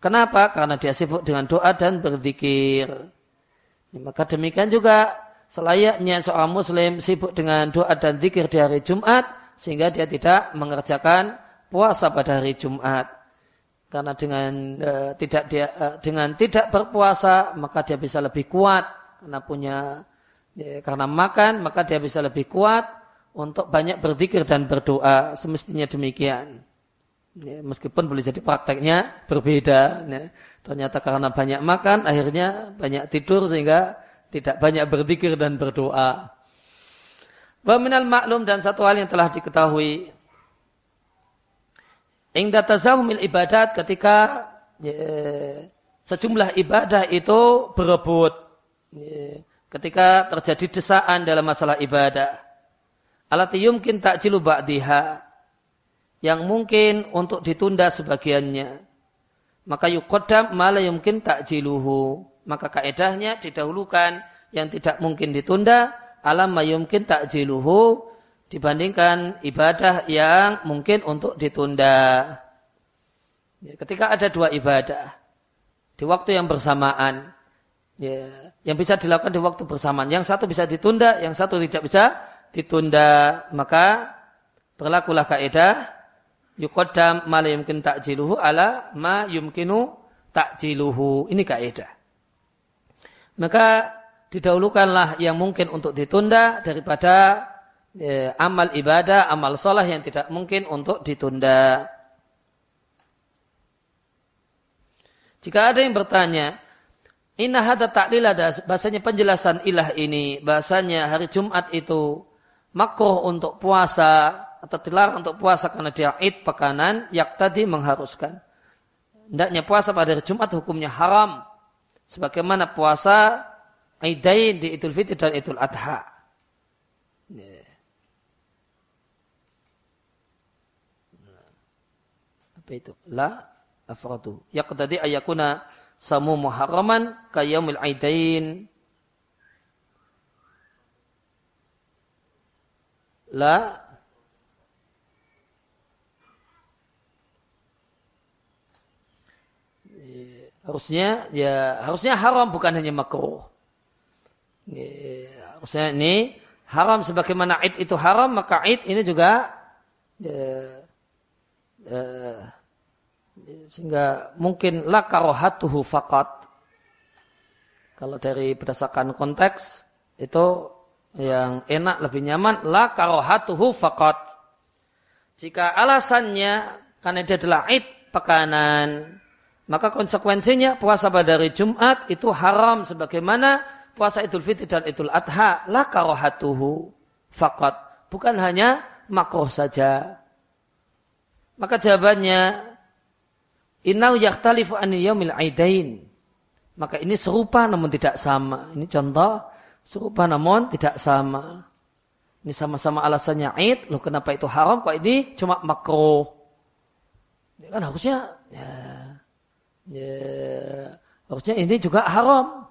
Kenapa? Karena dia sibuk dengan doa dan berzikir. Maka demikian juga selayaknya seorang muslim sibuk dengan doa dan zikir di hari Jumat sehingga dia tidak mengerjakan puasa pada hari Jumat. Karena dengan e, tidak dia e, dengan tidak berpuasa maka dia bisa lebih kuat karena punya ya, karena makan maka dia bisa lebih kuat untuk banyak berzikir dan berdoa semestinya demikian. Ya, meskipun boleh jadi prakteknya berbeda. Ya. Ternyata karena banyak makan akhirnya banyak tidur sehingga tidak banyak berzikir dan berdoa. Wa minal maklum dan satu hal yang telah diketahui Ingda tazahumil ibadat ketika ya, sejumlah ibadah itu berebut. Ya, ketika terjadi desaan dalam masalah ibadah. Alati yumkin takjilu ba'diha. Yang mungkin untuk ditunda sebagiannya. Maka yukodam malah yumkin takjiluhu. Maka kaedahnya didahulukan yang tidak mungkin ditunda. Alam mayumkin takjiluhu dibandingkan ibadah yang mungkin untuk ditunda. Ya, ketika ada dua ibadah di waktu yang bersamaan, ya, yang bisa dilakukan di waktu bersamaan, yang satu bisa ditunda, yang satu tidak bisa ditunda, maka berlakulah kaidah yukodam ma yumkin takjiluhu ala ma yumkinu takjiluhu. Ini kaidah. Maka didahulukanlah yang mungkin untuk ditunda daripada ya, amal ibadah, amal sholat yang tidak mungkin untuk ditunda. Jika ada yang bertanya, Inna hadha ta'lil ada bahasanya penjelasan ilah ini, bahasanya hari Jumat itu makruh untuk puasa atau dilarang untuk puasa karena dia id pekanan, yak tadi mengharuskan. Hendaknya puasa pada hari Jumat hukumnya haram. Sebagaimana puasa Aidain di Idul Fitri dan Idul Adha. apa itu? La afradu. Yaqtadi ayakuna samu muharraman kayamil aidain. La harusnya ya harusnya haram bukan hanya makruh. Ya, harusnya ini haram sebagaimana id itu haram maka id ini juga ya, ya, sehingga mungkin la karohatuhu fakat Kalau dari berdasarkan konteks itu yang enak lebih nyaman la karohatuhu fakot. Jika alasannya karena dia adalah id pekanan, maka konsekuensinya puasa pada hari Jumat itu haram sebagaimana puasa Idul Fitri dan Idul Adha la karohatuhu fakot. Bukan hanya makruh saja. Maka jawabannya inau yaktalifu an yaumil aidain. Maka ini serupa namun tidak sama. Ini contoh serupa namun tidak sama. Ini sama-sama alasannya Aid. Loh kenapa itu haram? Kok ini cuma makro? Ini kan harusnya ya, ya, harusnya ini juga haram.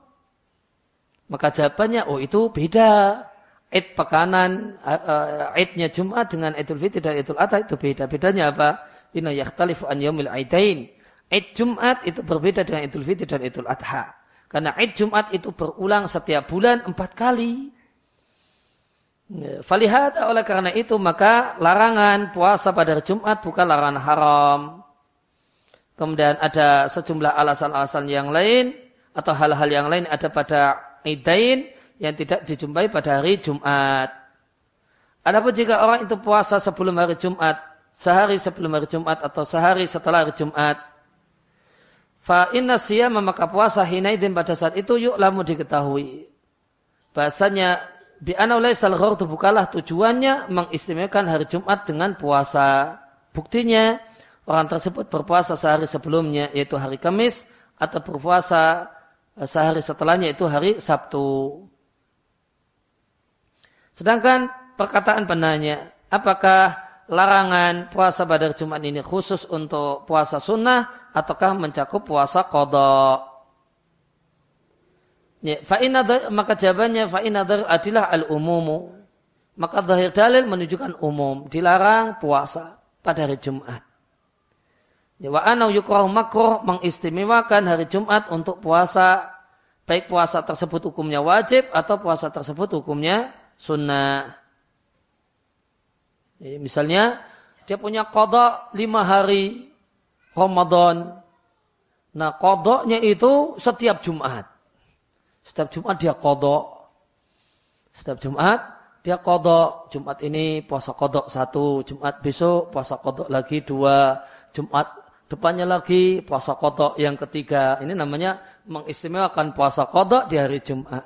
Maka jawabannya, oh itu beda. Id pekanan, uh, Idnya Jumat dengan Idul Fitri dan Idul Adha itu beda. Bedanya apa? Inna yakhtalifu an yaumil aidain. Id Jumat itu berbeda dengan Idul Fitri dan Idul Adha. Karena Id Jumat itu berulang setiap bulan empat kali. Ya, falihat oleh karena itu maka larangan puasa pada Jumat bukan larangan haram. Kemudian ada sejumlah alasan-alasan yang lain atau hal-hal yang lain ada pada Idain yang tidak dijumpai pada hari Jumat. Adapun jika orang itu puasa sebelum hari Jumat, sehari sebelum hari Jumat atau sehari setelah hari Jumat, Fa inna siyama maka puasa hinaidin pada saat itu yuk lamu diketahui. Bahasanya bi laisal ghurdu bukalah tujuannya mengistimewakan hari Jumat dengan puasa. Buktinya orang tersebut berpuasa sehari sebelumnya yaitu hari Kamis atau berpuasa eh, sehari setelahnya itu hari Sabtu. Sedangkan perkataan penanya, apakah larangan puasa pada Jumat ini khusus untuk puasa sunnah ataukah mencakup puasa kodok? Ya, maka jawabannya fa'inadar adalah al-umumu. Maka zahir dalil menunjukkan umum. Dilarang puasa pada hari Jumat. Ya, wa anau yukrahu makruh mengistimewakan hari Jumat untuk puasa. Baik puasa tersebut hukumnya wajib atau puasa tersebut hukumnya sunnah. Misalnya dia punya kodok lima hari Ramadan. Nah kodoknya itu setiap Jumat. Setiap Jumat dia kodok. Setiap Jumat dia kodok. Jumat ini puasa kodok satu. Jumat besok puasa kodok lagi dua. Jumat depannya lagi puasa kodok yang ketiga. Ini namanya mengistimewakan puasa kodok di hari Jumat.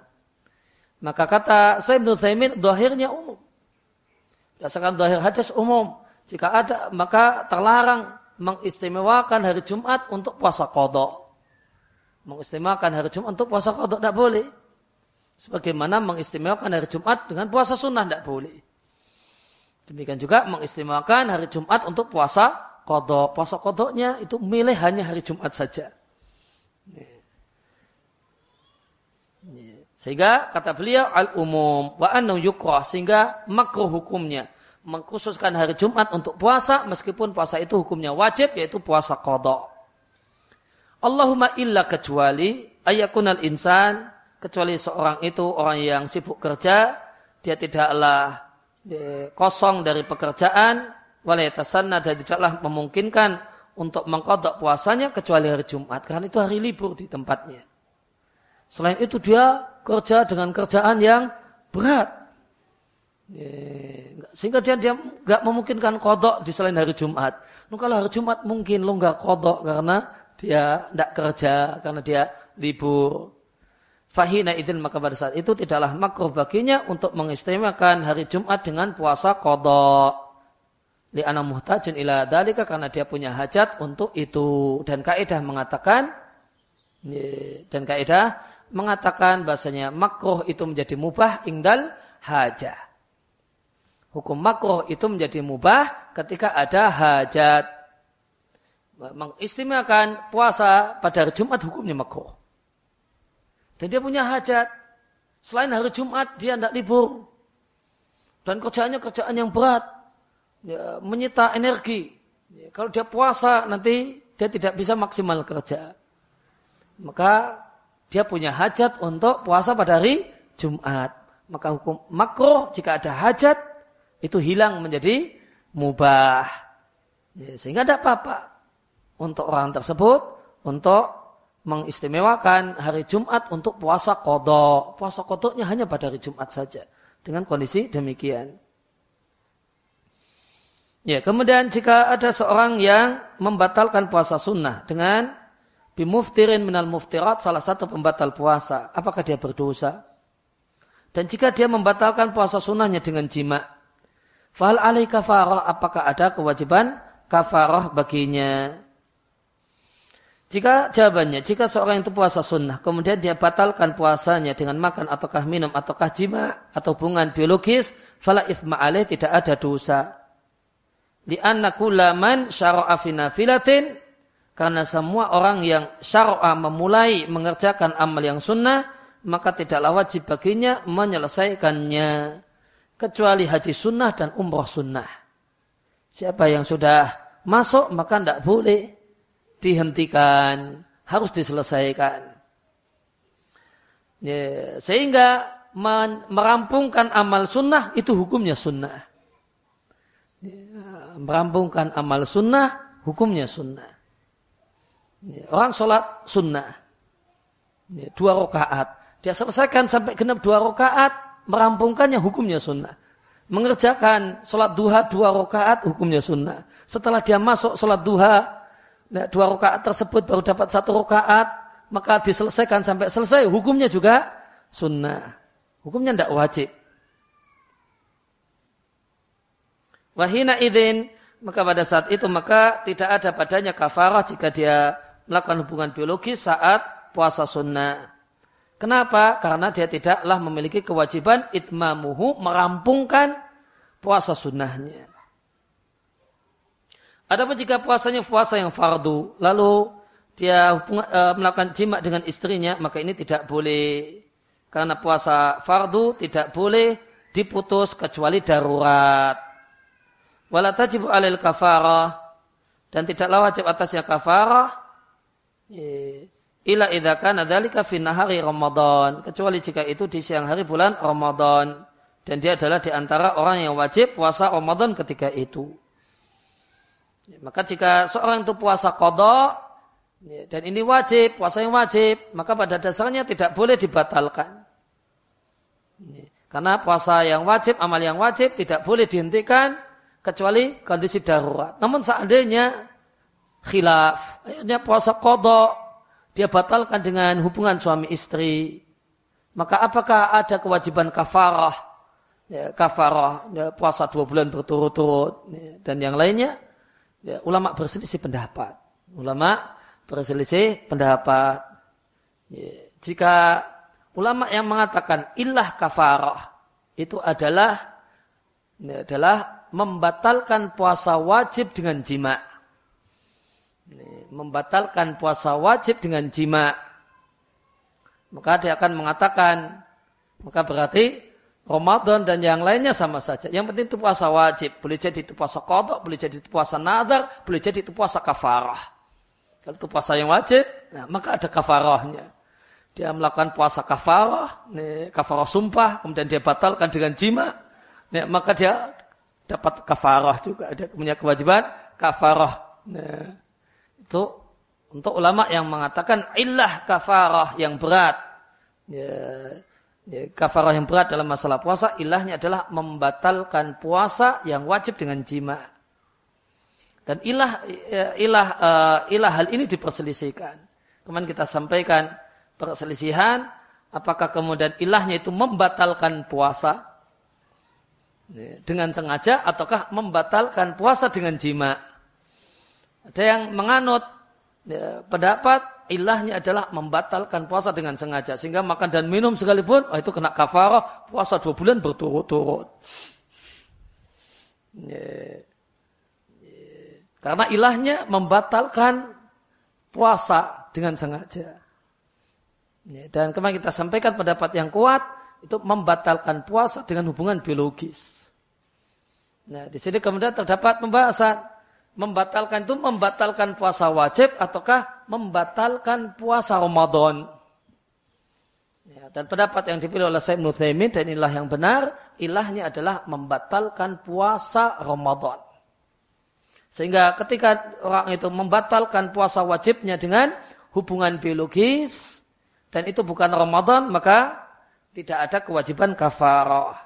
Maka kata saya menurut Thaymin, dohirnya umum. Berdasarkan zahir hadis umum. Jika ada, maka terlarang mengistimewakan hari Jumat untuk puasa kodok. Mengistimewakan hari Jumat untuk puasa kodok tidak boleh. Sebagaimana mengistimewakan hari Jumat dengan puasa sunnah tidak boleh. Demikian juga mengistimewakan hari Jumat untuk puasa kodok. Puasa kodoknya itu milih hanya hari Jumat saja. Sehingga kata beliau al-umum wa annu yukrah sehingga makruh hukumnya mengkhususkan hari Jumat untuk puasa meskipun puasa itu hukumnya wajib yaitu puasa qada. Allahumma illa kecuali ayakunal insan kecuali seorang itu orang yang sibuk kerja dia tidaklah eh, kosong dari pekerjaan walayatasanna dan tidaklah memungkinkan untuk mengkodok puasanya kecuali hari Jumat karena itu hari libur di tempatnya. Selain itu dia kerja dengan kerjaan yang berat. Sehingga dia nggak memungkinkan kodok di selain hari Jumat. Nah, kalau hari Jumat mungkin lo nggak kodok karena dia tidak kerja karena dia libur. Fahina izin maka pada saat itu tidaklah makruh baginya untuk mengistimewakan hari Jumat dengan puasa kodok. Li'ana muhtajin ila dalika karena dia punya hajat untuk itu. Dan kaidah mengatakan dan kaidah mengatakan bahasanya makruh itu menjadi mubah ingdal hajat. Hukum makruh itu menjadi mubah ketika ada hajat. Mengistimewakan puasa pada hari Jumat hukumnya makruh. Dan dia punya hajat. Selain hari Jumat dia tidak libur. Dan kerjaannya kerjaan yang berat. Ya, menyita energi. Ya, kalau dia puasa nanti dia tidak bisa maksimal kerja. Maka dia punya hajat untuk puasa pada hari Jumat. Maka hukum makruh jika ada hajat itu hilang menjadi mubah. Ya, sehingga tidak apa-apa untuk orang tersebut untuk mengistimewakan hari Jumat untuk puasa kodok. Puasa kodoknya hanya pada hari Jumat saja. Dengan kondisi demikian. Ya, kemudian jika ada seorang yang membatalkan puasa sunnah dengan bimuftirin minal muftirat salah satu pembatal puasa, apakah dia berdosa? Dan jika dia membatalkan puasa sunnahnya dengan jima, fal alai kafarah, apakah ada kewajiban kafarah baginya? Jika jawabannya, jika seorang itu puasa sunnah, kemudian dia batalkan puasanya dengan makan ataukah minum ataukah jima atau hubungan biologis, fala isma tidak ada dosa. Di anna kulaman syara'a finafilatin karena semua orang yang syara'a memulai mengerjakan amal yang sunnah maka tidaklah wajib baginya menyelesaikannya kecuali haji sunnah dan umroh sunnah. Siapa yang sudah masuk maka tidak boleh dihentikan, harus diselesaikan. Ya, sehingga merampungkan amal sunnah itu hukumnya sunnah. Ya, merampungkan amal sunnah, hukumnya sunnah. Orang sholat sunnah. Dua rakaat. Dia selesaikan sampai genap dua rakaat, merampungkannya hukumnya sunnah. Mengerjakan sholat duha dua rakaat, hukumnya sunnah. Setelah dia masuk sholat duha, dua rakaat tersebut baru dapat satu rakaat, maka diselesaikan sampai selesai, hukumnya juga sunnah. Hukumnya tidak wajib. Wahina idin, maka pada saat itu maka tidak ada padanya kafarah jika dia melakukan hubungan biologis saat puasa sunnah. Kenapa? Karena dia tidaklah memiliki kewajiban itmamuhu merampungkan puasa sunnahnya. Adapun jika puasanya puasa yang fardu, lalu dia hubungan, e, melakukan jima dengan istrinya, maka ini tidak boleh. Karena puasa fardu tidak boleh diputus kecuali darurat. Wala tajibu alil kafarah. Dan tidaklah wajib atasnya kafarah. Ila idha kana dhalika fi nahari Ramadan. Kecuali jika itu di siang hari bulan Ramadan. Dan dia adalah di antara orang yang wajib puasa Ramadan ketika itu. Maka jika seorang itu puasa kodok, dan ini wajib, puasa yang wajib, maka pada dasarnya tidak boleh dibatalkan. Karena puasa yang wajib, amal yang wajib tidak boleh dihentikan kecuali kondisi darurat. Namun seandainya khilaf, akhirnya puasa kodok, dia batalkan dengan hubungan suami istri, maka apakah ada kewajiban kafarah, ya, kafarah, ya, puasa dua bulan berturut-turut, ya, dan yang lainnya, ya, ulama berselisih pendapat. Ulama berselisih pendapat. Ya, jika ulama yang mengatakan ilah kafarah, itu adalah ini adalah membatalkan puasa wajib dengan jima. Membatalkan puasa wajib dengan jima. Maka dia akan mengatakan, maka berarti Ramadan dan yang lainnya sama saja. Yang penting itu puasa wajib. Boleh jadi itu puasa kodok, boleh jadi itu puasa nadar, boleh jadi itu puasa kafarah. Kalau itu puasa yang wajib, nah, maka ada kafarahnya. Dia melakukan puasa kafarah, nih, kafarah sumpah, kemudian dia batalkan dengan jima, nih, maka dia dapat kafarah juga. Ada punya kewajiban kafarah. Nah, itu untuk ulama yang mengatakan ilah kafarah yang berat. Ya, ya, kafarah yang berat dalam masalah puasa, ilahnya adalah membatalkan puasa yang wajib dengan jima. Dan ilah ya, ilah uh, ilah hal ini diperselisihkan. Kemarin kita sampaikan perselisihan apakah kemudian ilahnya itu membatalkan puasa dengan sengaja ataukah membatalkan puasa dengan jima. Ada yang menganut ya, pendapat ilahnya adalah membatalkan puasa dengan sengaja sehingga makan dan minum sekalipun oh, itu kena kafarah puasa dua bulan berturut-turut. Ya. Karena ilahnya membatalkan puasa dengan sengaja. Ya, dan kemarin kita sampaikan pendapat yang kuat itu membatalkan puasa dengan hubungan biologis. Nah, di sini kemudian terdapat pembahasan membatalkan itu membatalkan puasa wajib ataukah membatalkan puasa Ramadan. Ya, dan pendapat yang dipilih oleh Sayyid Nuthaimin dan inilah yang benar, ilahnya adalah membatalkan puasa Ramadan. Sehingga ketika orang itu membatalkan puasa wajibnya dengan hubungan biologis dan itu bukan Ramadan, maka tidak ada kewajiban kafarah.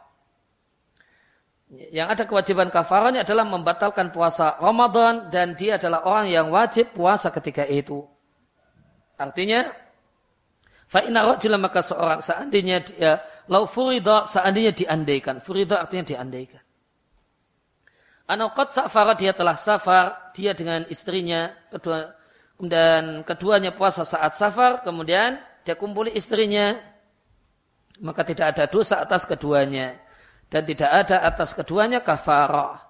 Yang ada kewajiban kafarahnya adalah membatalkan puasa Ramadan dan dia adalah orang yang wajib puasa ketika itu. Artinya, fa'inna rajula maka seorang seandainya dia lau furida seandainya diandaikan. Furida artinya diandaikan. Anokot safara dia telah safar, dia dengan istrinya, kedua, dan keduanya puasa saat safar, kemudian dia kumpuli istrinya, maka tidak ada dosa atas keduanya. Dan tidak ada atas keduanya kafarah.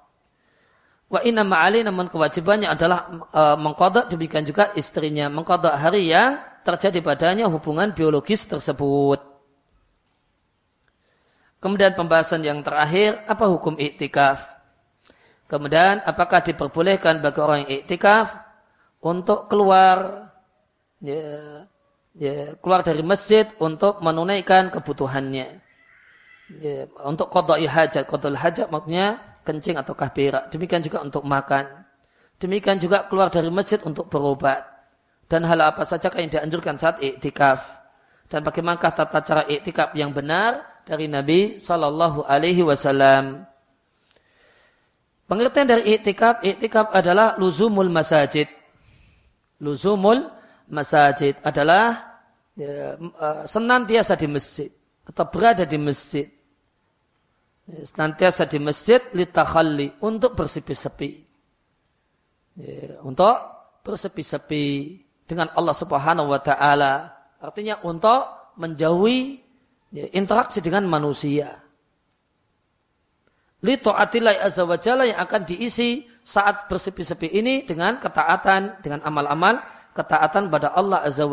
Wa inna ma'ali namun kewajibannya adalah e, mengkodok demikian juga istrinya. Mengkodok hari yang terjadi padanya hubungan biologis tersebut. Kemudian pembahasan yang terakhir, apa hukum iktikaf? Kemudian apakah diperbolehkan bagi orang yang iktikaf untuk keluar ya, ya, keluar dari masjid untuk menunaikan kebutuhannya. Ya, untuk kodok hajat, kodok hajat maksudnya kencing atau berak. Demikian juga untuk makan. Demikian juga keluar dari masjid untuk berobat. Dan hal apa saja yang dianjurkan saat iktikaf. Dan bagaimanakah tata cara iktikaf yang benar dari Nabi Sallallahu Alaihi Wasallam. Pengertian dari iktikaf, iktikaf adalah luzumul masajid. Luzumul masajid adalah ya, uh, senantiasa di masjid atau berada di masjid. Ya, senantiasa di masjid litakhalli untuk bersepi-sepi. Ya, untuk bersepi-sepi dengan Allah Subhanahu wa taala. Artinya untuk menjauhi ya, interaksi dengan manusia li ta'atilai azza yang akan diisi saat bersepi-sepi ini dengan ketaatan, dengan amal-amal ketaatan pada Allah azza.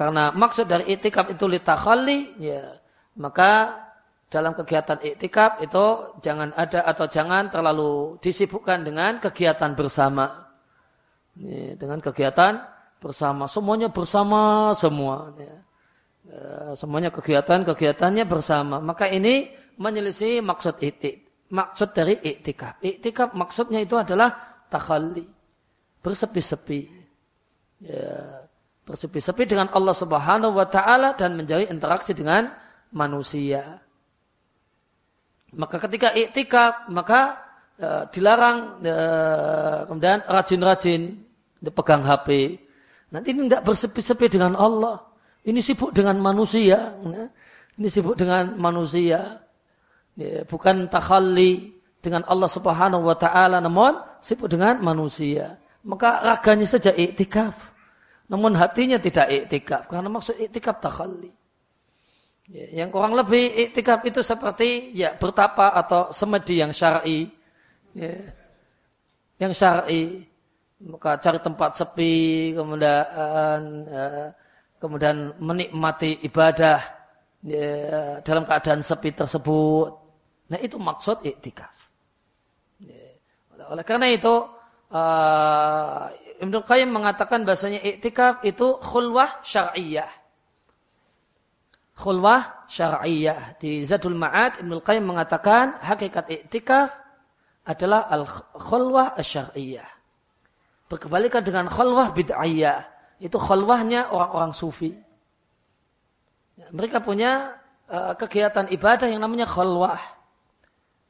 Karena maksud dari itikaf itu litakhalli, ya, maka dalam kegiatan iktikaf itu jangan ada atau jangan terlalu disibukkan dengan kegiatan bersama. Ya, dengan kegiatan bersama, semuanya bersama semua. Ya. Ya, semuanya kegiatan-kegiatannya bersama. Maka ini menyelisih maksud itik. Maksud dari iktikaf. Iktikaf maksudnya itu adalah takhalli. Bersepi-sepi. Ya, bersepi-sepi dengan Allah Subhanahu wa taala dan menjauhi interaksi dengan manusia. Maka ketika iktikaf maka e, dilarang e, kemudian rajin-rajin dipegang HP. Nanti ini tidak bersepi-sepi dengan Allah. Ini sibuk dengan manusia. Ya. Ini sibuk dengan manusia ya, bukan takhalli dengan Allah Subhanahu wa taala namun sibuk dengan manusia. Maka raganya saja iktikaf. Namun hatinya tidak iktikaf karena maksud iktikaf takhalli. Ya, yang kurang lebih iktikaf itu seperti ya bertapa atau semedi yang syar'i. Ya, yang syar'i maka cari tempat sepi kemudian uh, kemudian menikmati ibadah ya, dalam keadaan sepi tersebut Nah itu maksud iktikaf. Ya. Oleh karena itu uh, Ibnu Qayyim mengatakan bahasanya iktikaf itu khulwah syar'iyah. Khulwah syar'iyah. Di Zadul Ma'ad Ibnu Qayyim mengatakan hakikat iktikaf adalah al-khulwah syar'iyah. Berkebalikan dengan khulwah bid'ayah. Itu khulwahnya orang-orang sufi. Ya, mereka punya uh, kegiatan ibadah yang namanya khulwah.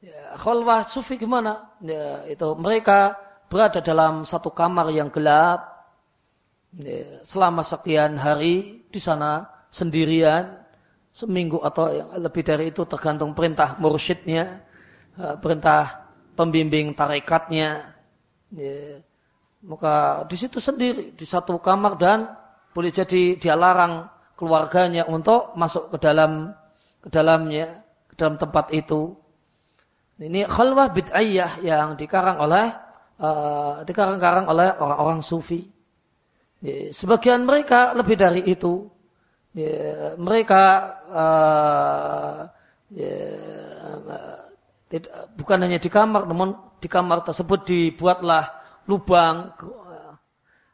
Ya, khalwah sufi gimana? Ya, itu mereka berada dalam satu kamar yang gelap ya, selama sekian hari di sana sendirian seminggu atau lebih dari itu tergantung perintah mursyidnya, ya, perintah pembimbing tarekatnya. Ya, maka di situ sendiri di satu kamar dan boleh jadi dia larang keluarganya untuk masuk ke dalam ke dalamnya ke dalam tempat itu ini khalwah bid'ayyah yang dikarang oleh uh, dikarang-karang oleh orang-orang sufi. Sebagian mereka lebih dari itu. Mereka uh, bukan hanya di kamar, namun di kamar tersebut dibuatlah lubang,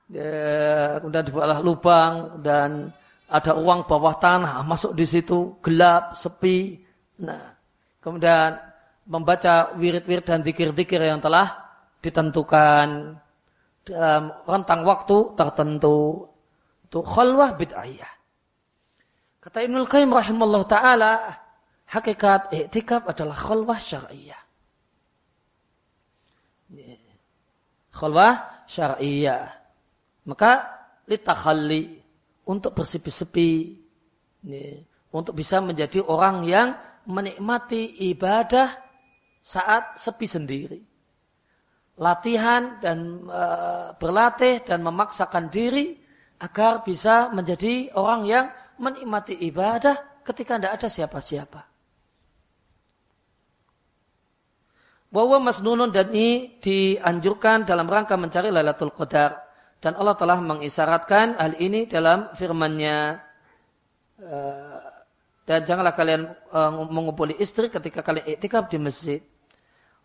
kemudian dibuatlah lubang dan ada uang bawah tanah masuk di situ gelap, sepi. Nah, kemudian membaca wirid-wirid dan dikir-dikir yang telah ditentukan. dalam rentang waktu tertentu. Itu khalwah bid'ahiyah. Kata Ibnul Qayyim rahimahullah ta'ala, hakikat i'tikaf adalah khalwah syar'iyah. Khalwah syar'iyah. Maka litakhalli untuk bersepi-sepi. Untuk bisa menjadi orang yang menikmati ibadah saat sepi sendiri. Latihan dan e, berlatih dan memaksakan diri agar bisa menjadi orang yang menikmati ibadah ketika tidak ada siapa-siapa. Bahwa masnunun dan ini dianjurkan dalam rangka mencari Lailatul Qadar. Dan Allah telah mengisyaratkan hal ini dalam firman-Nya. Eh, dan janganlah kalian eh, mengumpuli istri ketika kalian iktikaf di masjid.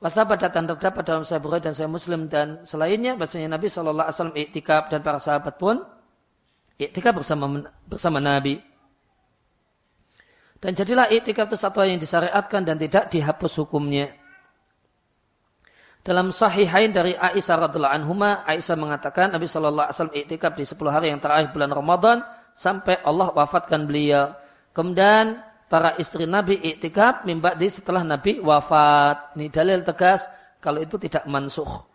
Wasabat datang terdapat dalam saya Bukhari dan saya Muslim dan selainnya bahasanya Nabi Shallallahu Alaihi Wasallam iktikaf dan para sahabat pun iktikaf bersama bersama Nabi. Dan jadilah iktikaf itu satu yang disyariatkan dan tidak dihapus hukumnya. Dalam sahihain dari Aisyah radhiallahu anhuma, Aisyah mengatakan Nabi Shallallahu alaihi wasallam iktikaf di 10 hari yang terakhir bulan Ramadan sampai Allah wafatkan beliau. Kemudian para istri Nabi iktikaf mimba di setelah Nabi wafat. Ini dalil tegas kalau itu tidak mansuh.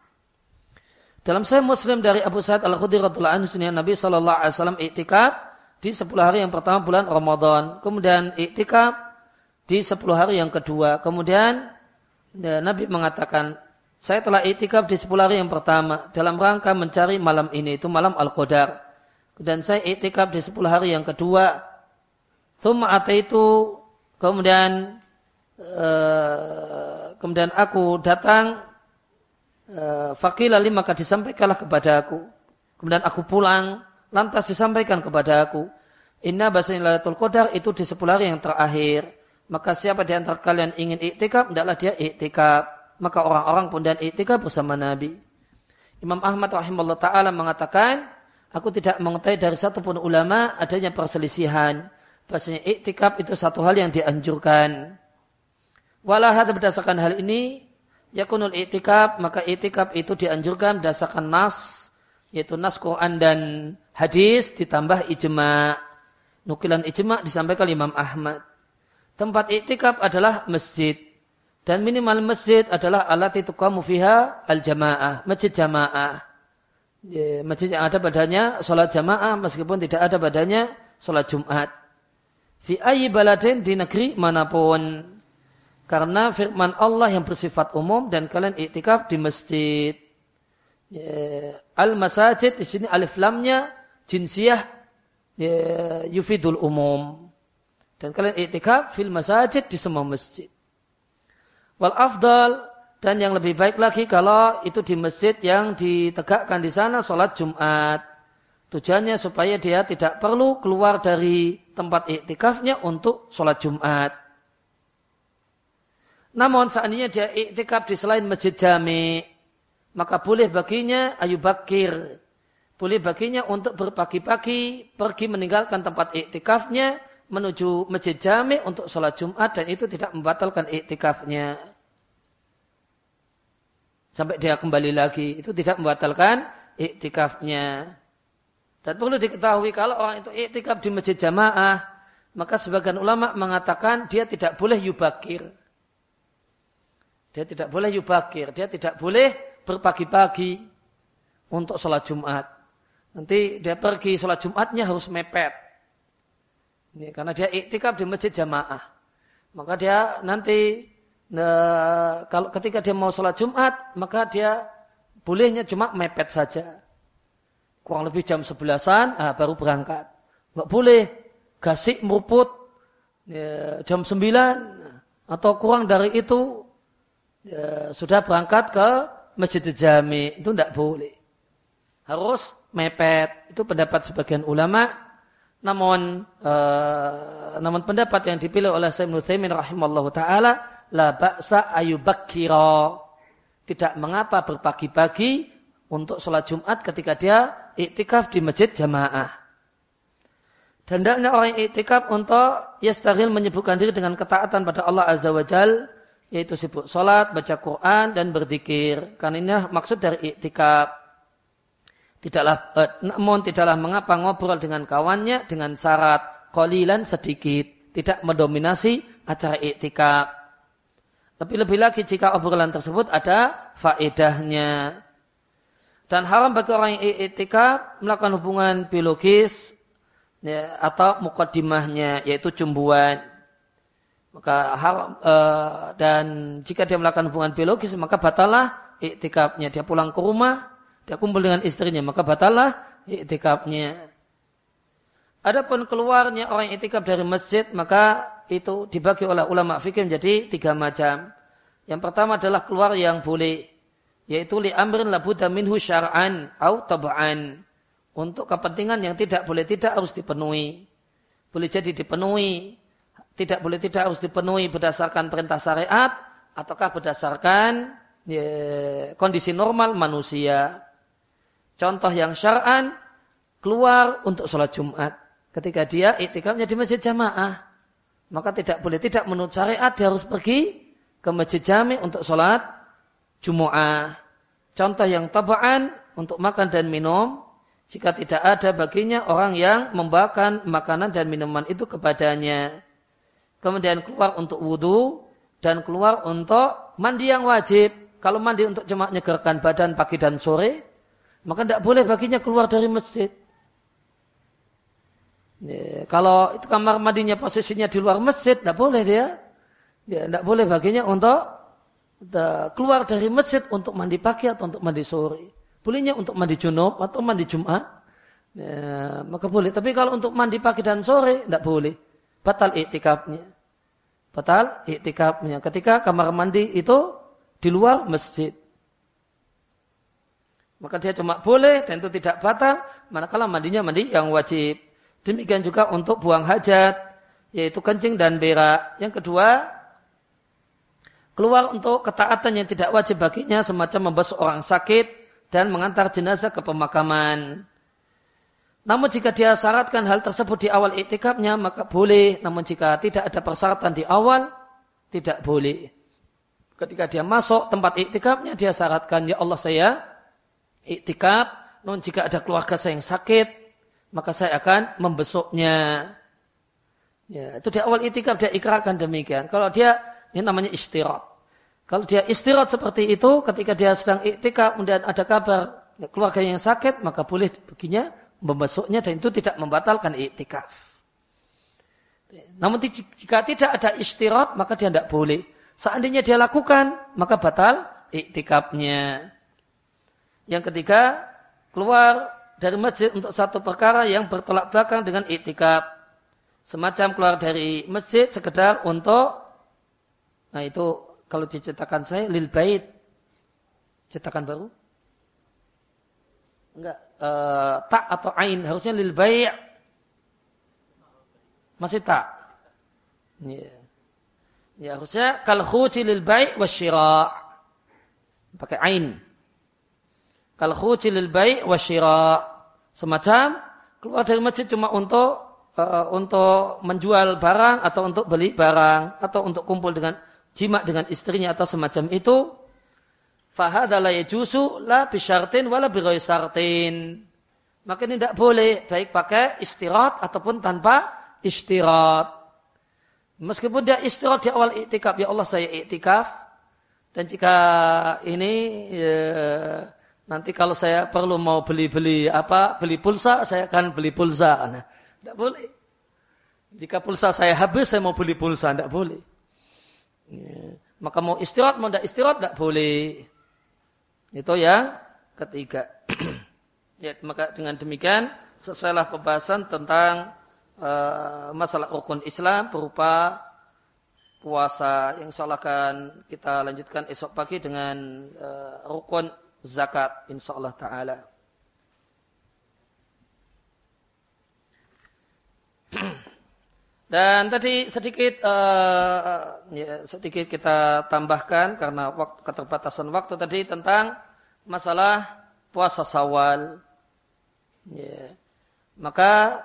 Dalam Sahih Muslim dari Abu Sa'id Al-Khudri radhiallahu anhu Nabi Shallallahu alaihi wasallam iktikaf di 10 hari yang pertama bulan Ramadan. Kemudian iktikaf di 10 hari yang kedua. Kemudian ya, Nabi mengatakan saya telah itikaf di 10 hari yang pertama dalam rangka mencari malam ini itu malam Al-Qadar. Dan saya itikaf di 10 hari yang kedua. Thumma itu kemudian uh, kemudian aku datang uh, lali maka disampaikanlah kepada aku. Kemudian aku pulang lantas disampaikan kepada aku. Inna bahasa Lailatul Qadar itu di 10 hari yang terakhir. Maka siapa di antara kalian ingin iktikaf, hendaklah dia iktikaf maka orang-orang pun dan itikaf bersama Nabi. Imam Ahmad rahimahullah ta'ala mengatakan, aku tidak mengetahui dari satu pun ulama adanya perselisihan. Bahasanya iktikaf itu satu hal yang dianjurkan. Walahat berdasarkan hal ini, yakunul iktikaf, maka iktikaf itu dianjurkan berdasarkan nas, yaitu nas Quran dan hadis ditambah ijma. Nukilan ijma disampaikan Imam Ahmad. Tempat iktikaf adalah masjid. Dan minimal masjid adalah alat itu kamu fiha al-jamaah, masjid jamaah. Masjid yang ada padanya sholat jamaah meskipun tidak ada padanya sholat Jumat. Fi ayi baladin di negeri mana pun. Karena firman Allah yang bersifat umum dan kalian iktikaf di masjid. Ya, al-masajid di sini alif lamnya jinsiyah ya, yufidul umum. Dan kalian iktikaf fil masajid di semua masjid. Wal afdal dan yang lebih baik lagi kalau itu di masjid yang ditegakkan di sana sholat Jumat. Tujuannya supaya dia tidak perlu keluar dari tempat iktikafnya untuk sholat Jumat. Namun seandainya dia iktikaf di selain masjid jami, maka boleh baginya ayu bakir. Boleh baginya untuk berpagi-pagi pergi meninggalkan tempat iktikafnya menuju masjid jami untuk sholat Jumat dan itu tidak membatalkan iktikafnya. Sampai dia kembali lagi. Itu tidak membatalkan iktikafnya. Dan perlu diketahui kalau orang itu iktikaf di masjid jamaah, maka sebagian ulama mengatakan dia tidak boleh yubakir. Dia tidak boleh yubakir. Dia tidak boleh berpagi-pagi untuk sholat Jumat. Nanti dia pergi sholat Jumatnya harus mepet. Ini, karena dia iktikaf di masjid jamaah. Maka dia nanti nah, kalau ketika dia mau sholat Jumat, maka dia bolehnya cuma mepet saja. Kurang lebih jam sebelasan, ah, baru berangkat. Nggak boleh gasik meruput ya, jam sembilan atau kurang dari itu ya, sudah berangkat ke masjid jami itu tidak boleh. Harus mepet. Itu pendapat sebagian ulama namun uh, namun pendapat yang dipilih oleh Syekh Nuthaimin rahimallahu taala la ba'sa ayubakkira. Tidak mengapa berpagi-pagi untuk sholat Jumat ketika dia iktikaf di masjid jamaah. Dan tidaknya orang yang iktikaf untuk yastaril menyebutkan diri dengan ketaatan pada Allah Azza wa Jal, yaitu sibuk sholat, baca Quran, dan berzikir. Karena ini maksud dari iktikaf. Tidaklah eh, namun tidaklah mengapa ngobrol dengan kawannya dengan syarat kolilan sedikit, tidak mendominasi acara iktikaf. Lebih-lebih lagi jika obrolan tersebut ada faedahnya. Dan haram bagi orang yang iktikaf melakukan hubungan biologis ya, atau mukaddimahnya yaitu cumbuan. Maka haram, e, dan jika dia melakukan hubungan biologis maka batalah iktikafnya. Dia pulang ke rumah dia kumpul dengan istrinya, maka batalah iktikafnya. Adapun keluarnya orang iktikaf dari masjid, maka itu dibagi oleh ulama fikih menjadi tiga macam. Yang pertama adalah keluar yang boleh, yaitu li amrin la buddha minhu syar'an au tab'an. Untuk kepentingan yang tidak boleh tidak harus dipenuhi. Boleh jadi dipenuhi, tidak boleh tidak harus dipenuhi berdasarkan perintah syariat ataukah berdasarkan ya, kondisi normal manusia. Contoh yang syar'an keluar untuk sholat Jumat. Ketika dia iktikafnya di masjid jamaah. Maka tidak boleh tidak menurut syariat dia harus pergi ke masjid jami untuk sholat Jumu'ah. Contoh yang tabaan untuk makan dan minum. Jika tidak ada baginya orang yang membawakan makanan dan minuman itu kepadanya. Kemudian keluar untuk wudhu dan keluar untuk mandi yang wajib. Kalau mandi untuk cuma nyegarkan badan pagi dan sore, maka tidak boleh baginya keluar dari masjid. Ya, kalau itu kamar mandinya posisinya di luar masjid, tidak boleh dia. Ya, tidak boleh baginya untuk keluar dari masjid untuk mandi pagi atau untuk mandi sore. Bolehnya untuk mandi junub atau mandi Jumat. Ya, maka boleh. Tapi kalau untuk mandi pagi dan sore, tidak boleh. Batal iktikafnya. Batal iktikafnya. Ketika kamar mandi itu di luar masjid. Maka dia cuma boleh dan itu tidak batal. Manakala mandinya mandi yang wajib. Demikian juga untuk buang hajat. Yaitu kencing dan berak. Yang kedua, keluar untuk ketaatan yang tidak wajib baginya semacam membasuh orang sakit dan mengantar jenazah ke pemakaman. Namun jika dia syaratkan hal tersebut di awal iktikafnya maka boleh. Namun jika tidak ada persyaratan di awal tidak boleh. Ketika dia masuk tempat iktikafnya dia syaratkan ya Allah saya iktikaf, non jika ada keluarga saya yang sakit, maka saya akan membesuknya. Ya, itu di awal iktikaf dia ikrarkan demikian. Kalau dia ini namanya istirahat. Kalau dia istirahat seperti itu, ketika dia sedang iktikaf, kemudian ada kabar keluarga yang sakit, maka boleh baginya membesuknya dan itu tidak membatalkan iktikaf. Namun jika tidak ada istirahat, maka dia tidak boleh. Seandainya dia lakukan, maka batal iktikafnya. Yang ketiga, keluar dari masjid untuk satu perkara yang bertolak belakang dengan iktikaf. Semacam keluar dari masjid sekedar untuk nah itu kalau dicetakan saya lil bait. Cetakan baru? Enggak. E, tak atau ain harusnya lil bait masih tak ya, ya harusnya kal khuci lil bait wasyira pakai ain. Kal khujilil bai' wasyira. Semacam keluar dari masjid cuma untuk uh, untuk menjual barang atau untuk beli barang atau untuk kumpul dengan jima dengan istrinya atau semacam itu. Fahadha la yajusu la bisyartin wala bighayr Maka ini tidak boleh baik pakai istirahat ataupun tanpa istirahat. Meskipun dia istirahat di awal iktikaf, ya Allah saya iktikaf. Dan jika ini ya, Nanti kalau saya perlu mau beli-beli apa, beli pulsa, saya akan beli pulsa. Nah, tidak boleh. Jika pulsa saya habis, saya mau beli pulsa, tidak boleh. Ya. Maka mau istirahat, mau tidak istirahat, tidak boleh. Itu yang ketiga. [CLEARS THROAT] ya, maka dengan demikian, selesailah pembahasan tentang uh, masalah rukun Islam berupa puasa yang insyaallah akan kita lanjutkan esok pagi dengan uh, rukun zakat insyaallah taala. Dan tadi sedikit uh, ya, sedikit kita tambahkan karena waktu, keterbatasan waktu tadi tentang masalah puasa Sawal. Ya. Maka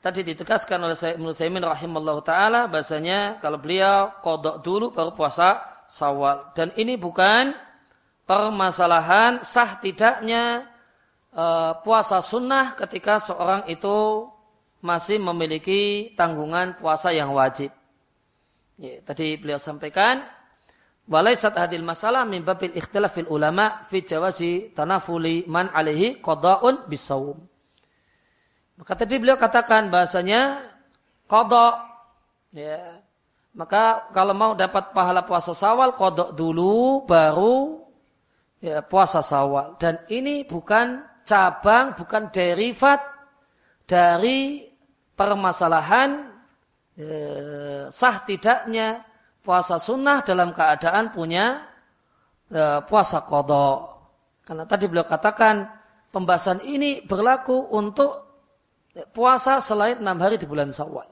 tadi ditegaskan oleh Syekh Ibnu Taimin rahimallahu taala bahasanya kalau beliau kodok dulu baru puasa Sawal dan ini bukan permasalahan sah tidaknya uh, puasa sunnah ketika seorang itu masih memiliki tanggungan puasa yang wajib. Ya, tadi beliau sampaikan, walaisat hadil masalah min babil ikhtilafil ulama fi jawazi tanafuli man alaihi qada'un bisawum. Maka tadi beliau katakan bahasanya qada ya. Maka kalau mau dapat pahala puasa sawal kodok dulu baru ya, puasa sawal. Dan ini bukan cabang, bukan derivat dari permasalahan eh, sah tidaknya puasa sunnah dalam keadaan punya eh, puasa kodok. Karena tadi beliau katakan pembahasan ini berlaku untuk puasa selain enam hari di bulan Syawal.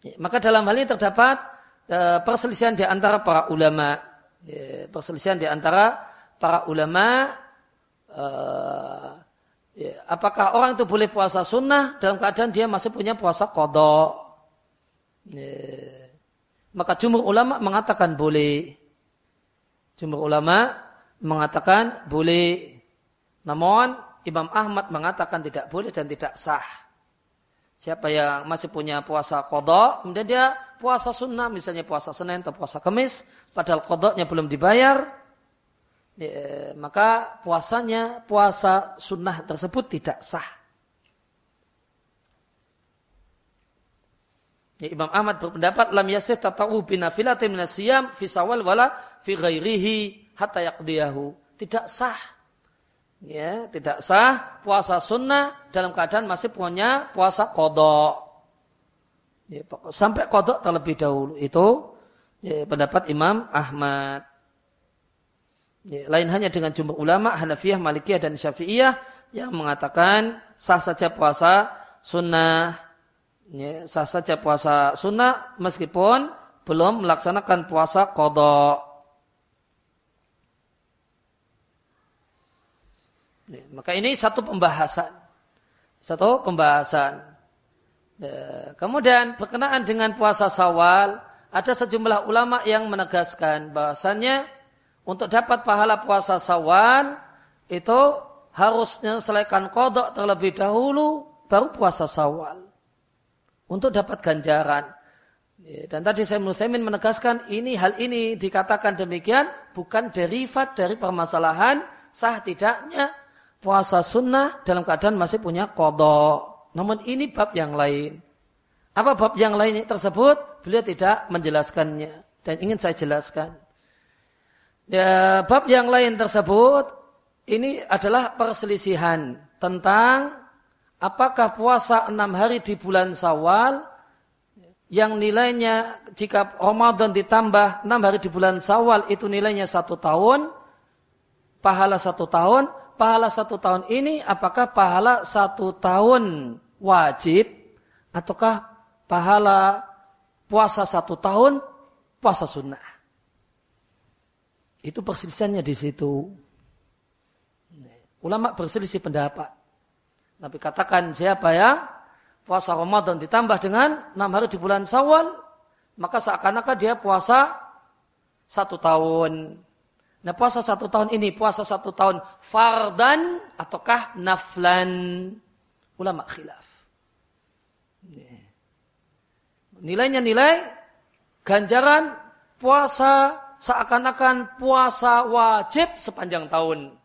Ya, maka dalam hal ini terdapat eh, perselisihan di antara para ulama. Ya, perselisihan di antara para ulama eh, Ya, apakah orang itu boleh puasa sunnah dalam keadaan dia masih punya puasa kodok? Ya. Maka jumhur ulama mengatakan boleh. Jumhur ulama mengatakan boleh. Namun Imam Ahmad mengatakan tidak boleh dan tidak sah. Siapa yang masih punya puasa kodok, kemudian dia puasa sunnah, misalnya puasa Senin atau puasa Kamis, padahal kodoknya belum dibayar, ya, maka puasanya puasa sunnah tersebut tidak sah. Ya, Imam Ahmad berpendapat lam yasih tata'u binafilatin minasiyam fi sawal wala fi ghairihi hatta yaqdiyahu. Tidak sah. Ya, tidak sah puasa sunnah dalam keadaan masih punya puasa kodok. Ya, sampai kodok terlebih dahulu. Itu ya, pendapat Imam Ahmad. Ya, lain hanya dengan jumlah ulama Hanafiyah, Malikiyah dan Syafi'iyah yang mengatakan sah saja puasa sunnah. Ya, sah saja puasa sunnah meskipun belum melaksanakan puasa kodok. Ya, maka ini satu pembahasan. Satu pembahasan. Kemudian berkenaan dengan puasa sawal, ada sejumlah ulama yang menegaskan bahwasannya untuk dapat pahala puasa sawal itu harus menyelesaikan kodok terlebih dahulu baru puasa sawal untuk dapat ganjaran. Ya, dan tadi saya Muslimin menegaskan ini hal ini dikatakan demikian bukan derivat dari permasalahan sah tidaknya puasa sunnah dalam keadaan masih punya kodok. Namun ini bab yang lain. Apa bab yang lain tersebut? Beliau tidak menjelaskannya. Dan ingin saya jelaskan. Ya, bab yang lain tersebut ini adalah perselisihan tentang apakah puasa enam hari di bulan Sawal yang nilainya jika Ramadan ditambah enam hari di bulan Sawal itu nilainya satu tahun, pahala satu tahun, pahala satu tahun ini apakah pahala satu tahun wajib ataukah pahala puasa satu tahun puasa sunnah. Itu perselisihannya di situ. Ulama berselisih pendapat. Nabi katakan siapa ya puasa Ramadan ditambah dengan enam hari di bulan Sawal, maka seakan-akan dia puasa satu tahun. Nah puasa satu tahun ini, puasa satu tahun fardan ataukah naflan? Ulama khilaf. Nilainya nilai ganjaran puasa seakan-akan puasa wajib sepanjang tahun.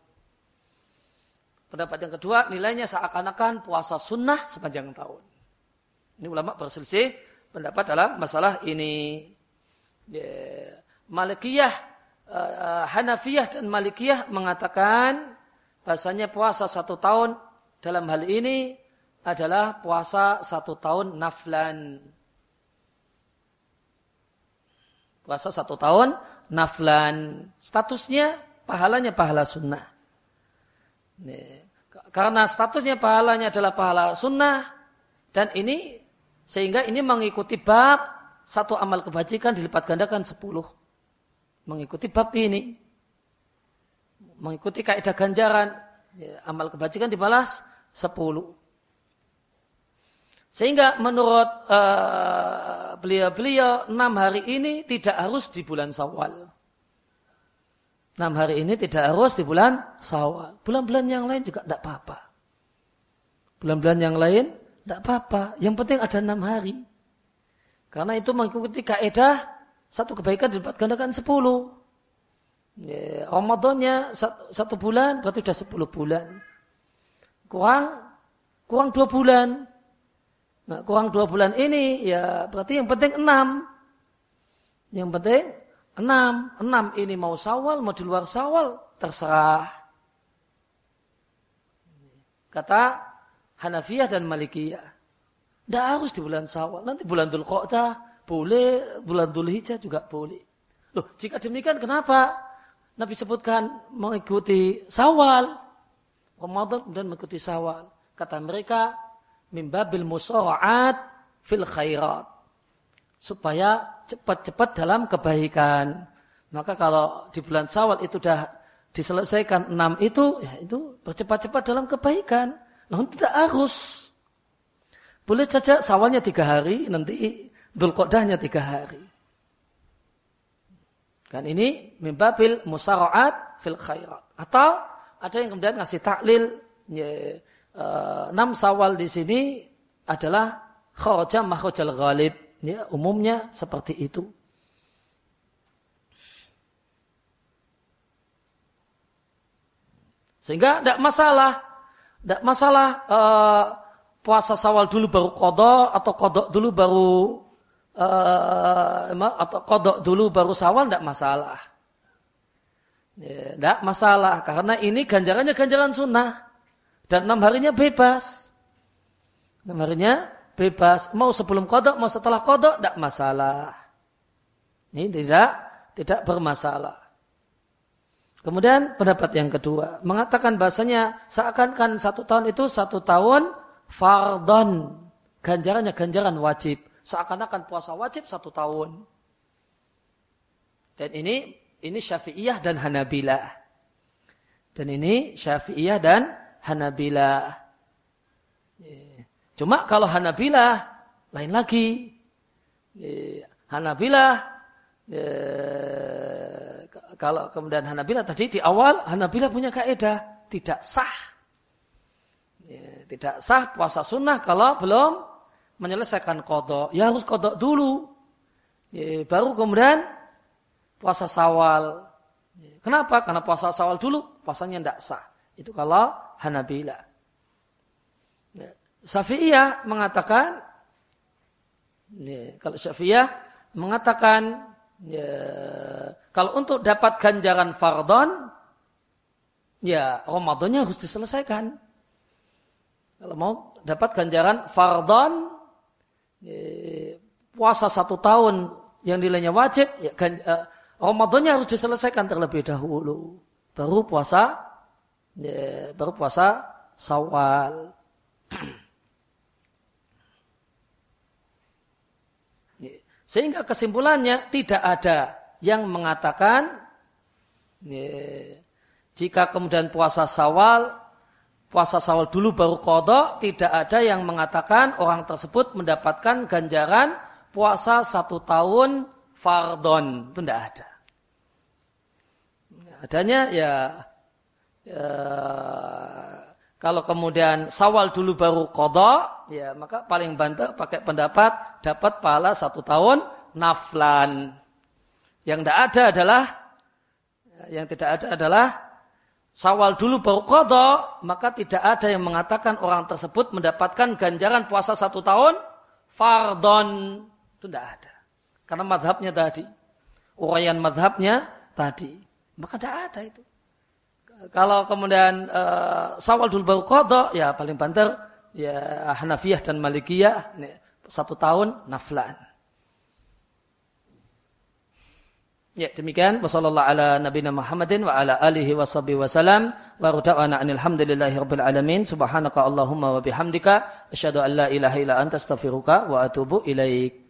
Pendapat yang kedua, nilainya seakan-akan puasa sunnah sepanjang tahun. Ini ulama berselisih pendapat dalam masalah ini. Ya, Malikiyah, uh, Hanafiyah dan Malikiyah mengatakan bahasanya puasa satu tahun dalam hal ini adalah puasa satu tahun naflan. Puasa satu tahun naflan. Statusnya pahalanya pahala sunnah. Karena statusnya pahalanya adalah pahala sunnah. Dan ini sehingga ini mengikuti bab satu amal kebajikan dilipat gandakan sepuluh. Mengikuti bab ini. Mengikuti kaidah ganjaran. Ya, amal kebajikan dibalas sepuluh. Sehingga menurut beliau-beliau uh, enam hari ini tidak harus di bulan Sawal. enam hari ini tidak harus di bulan Sawal. Bulan-bulan yang lain juga tidak apa-apa. Bulan-bulan yang lain tidak apa-apa. Yang penting ada enam hari. Karena itu mengikuti kaidah satu kebaikan dilipat gandakan sepuluh. Ya, Ramadannya satu bulan berarti sudah sepuluh bulan. Kurang kurang dua bulan. Nah, kurang dua bulan ini ya berarti yang penting enam. Yang penting enam. Enam ini mau sawal, mau di luar sawal, terserah. Kata Hanafiyah dan Malikiyah. Tidak harus di bulan sawal. Nanti bulan Dhul boleh, bulan Dhul Hijjah juga boleh. Loh, jika demikian kenapa Nabi sebutkan mengikuti sawal. Ramadan dan mengikuti sawal. Kata mereka, mimbabil musara'at fil khairat. Supaya cepat-cepat dalam kebaikan. Maka kalau di bulan sawal itu sudah diselesaikan enam itu, ya itu bercepat-cepat dalam kebaikan. Namun tidak harus. Boleh saja sawalnya tiga hari, nanti dulkodahnya tiga hari. Kan ini mimbabil musara'at fil khairat. Atau ada yang kemudian ngasih taklil ya, enam sawal di sini adalah kharaja makhrajal ghalib. Ya, umumnya seperti itu. Sehingga tidak masalah. Tidak masalah uh, puasa sawal dulu baru kodok atau kodok dulu baru uh, atau kodok dulu baru sawal tidak masalah. Tidak ya, masalah karena ini ganjarannya ganjaran sunnah dan enam harinya bebas. Enam harinya bebas. Mau sebelum kodok, mau setelah kodok, tidak masalah. Ini tidak tidak bermasalah. Kemudian pendapat yang kedua mengatakan bahasanya seakan-akan satu tahun itu satu tahun fardon ganjarannya ganjaran wajib seakan-akan puasa wajib satu tahun. Dan ini ini Syafi'iyah dan Hanabilah. Dan ini Syafi'iyah dan Hanabilah. Cuma kalau Hanabilah lain lagi. Hanabilah kalau kemudian Hanabilah tadi di awal Hanabilah punya kaidah tidak sah. Tidak sah puasa sunnah kalau belum menyelesaikan kodok, ya harus kodok dulu. Baru kemudian puasa sawal. Kenapa? Karena puasa sawal dulu, puasanya tidak sah. Itu kalau Hanabila. Ya, Syafi'iyah mengatakan, ya, kalau Syafi'iyah mengatakan, ya, kalau untuk dapat ganjaran fardon, ya Ramadannya harus diselesaikan. Kalau mau dapat ganjaran fardon, puasa satu tahun yang nilainya wajib, ya, uh, Ramadannya harus diselesaikan terlebih dahulu. Baru puasa, ya, baru puasa sawal. Sehingga kesimpulannya tidak ada yang mengatakan ya, jika kemudian puasa sawal puasa sawal dulu baru kodok, tidak ada yang mengatakan orang tersebut mendapatkan ganjaran puasa satu tahun fardon. Itu tidak ada. Adanya ya, ya kalau kemudian sawal dulu baru kodok, ya maka paling banter pakai pendapat dapat pahala satu tahun naflan. Yang tidak ada adalah yang tidak ada adalah Sawal dulu baru kodok, maka tidak ada yang mengatakan orang tersebut mendapatkan ganjaran puasa satu tahun, fardon. Itu tidak ada. Karena madhabnya tadi. Urayan madhabnya tadi. Maka tidak ada itu. Kalau kemudian uh, sawal dulu baru kodok, ya paling banter, ya Hanafiyah dan Malikiyah, satu tahun naflan. Ya, demikian wasallallahu ala nabiyina Muhammadin wa ala alihi wa sahbihi wasallam wa rada'ana alhamdulillahi rabbil alamin subhanaka allahumma wa bihamdika asyhadu an la ilaha illa anta astaghfiruka wa atubu ilaik.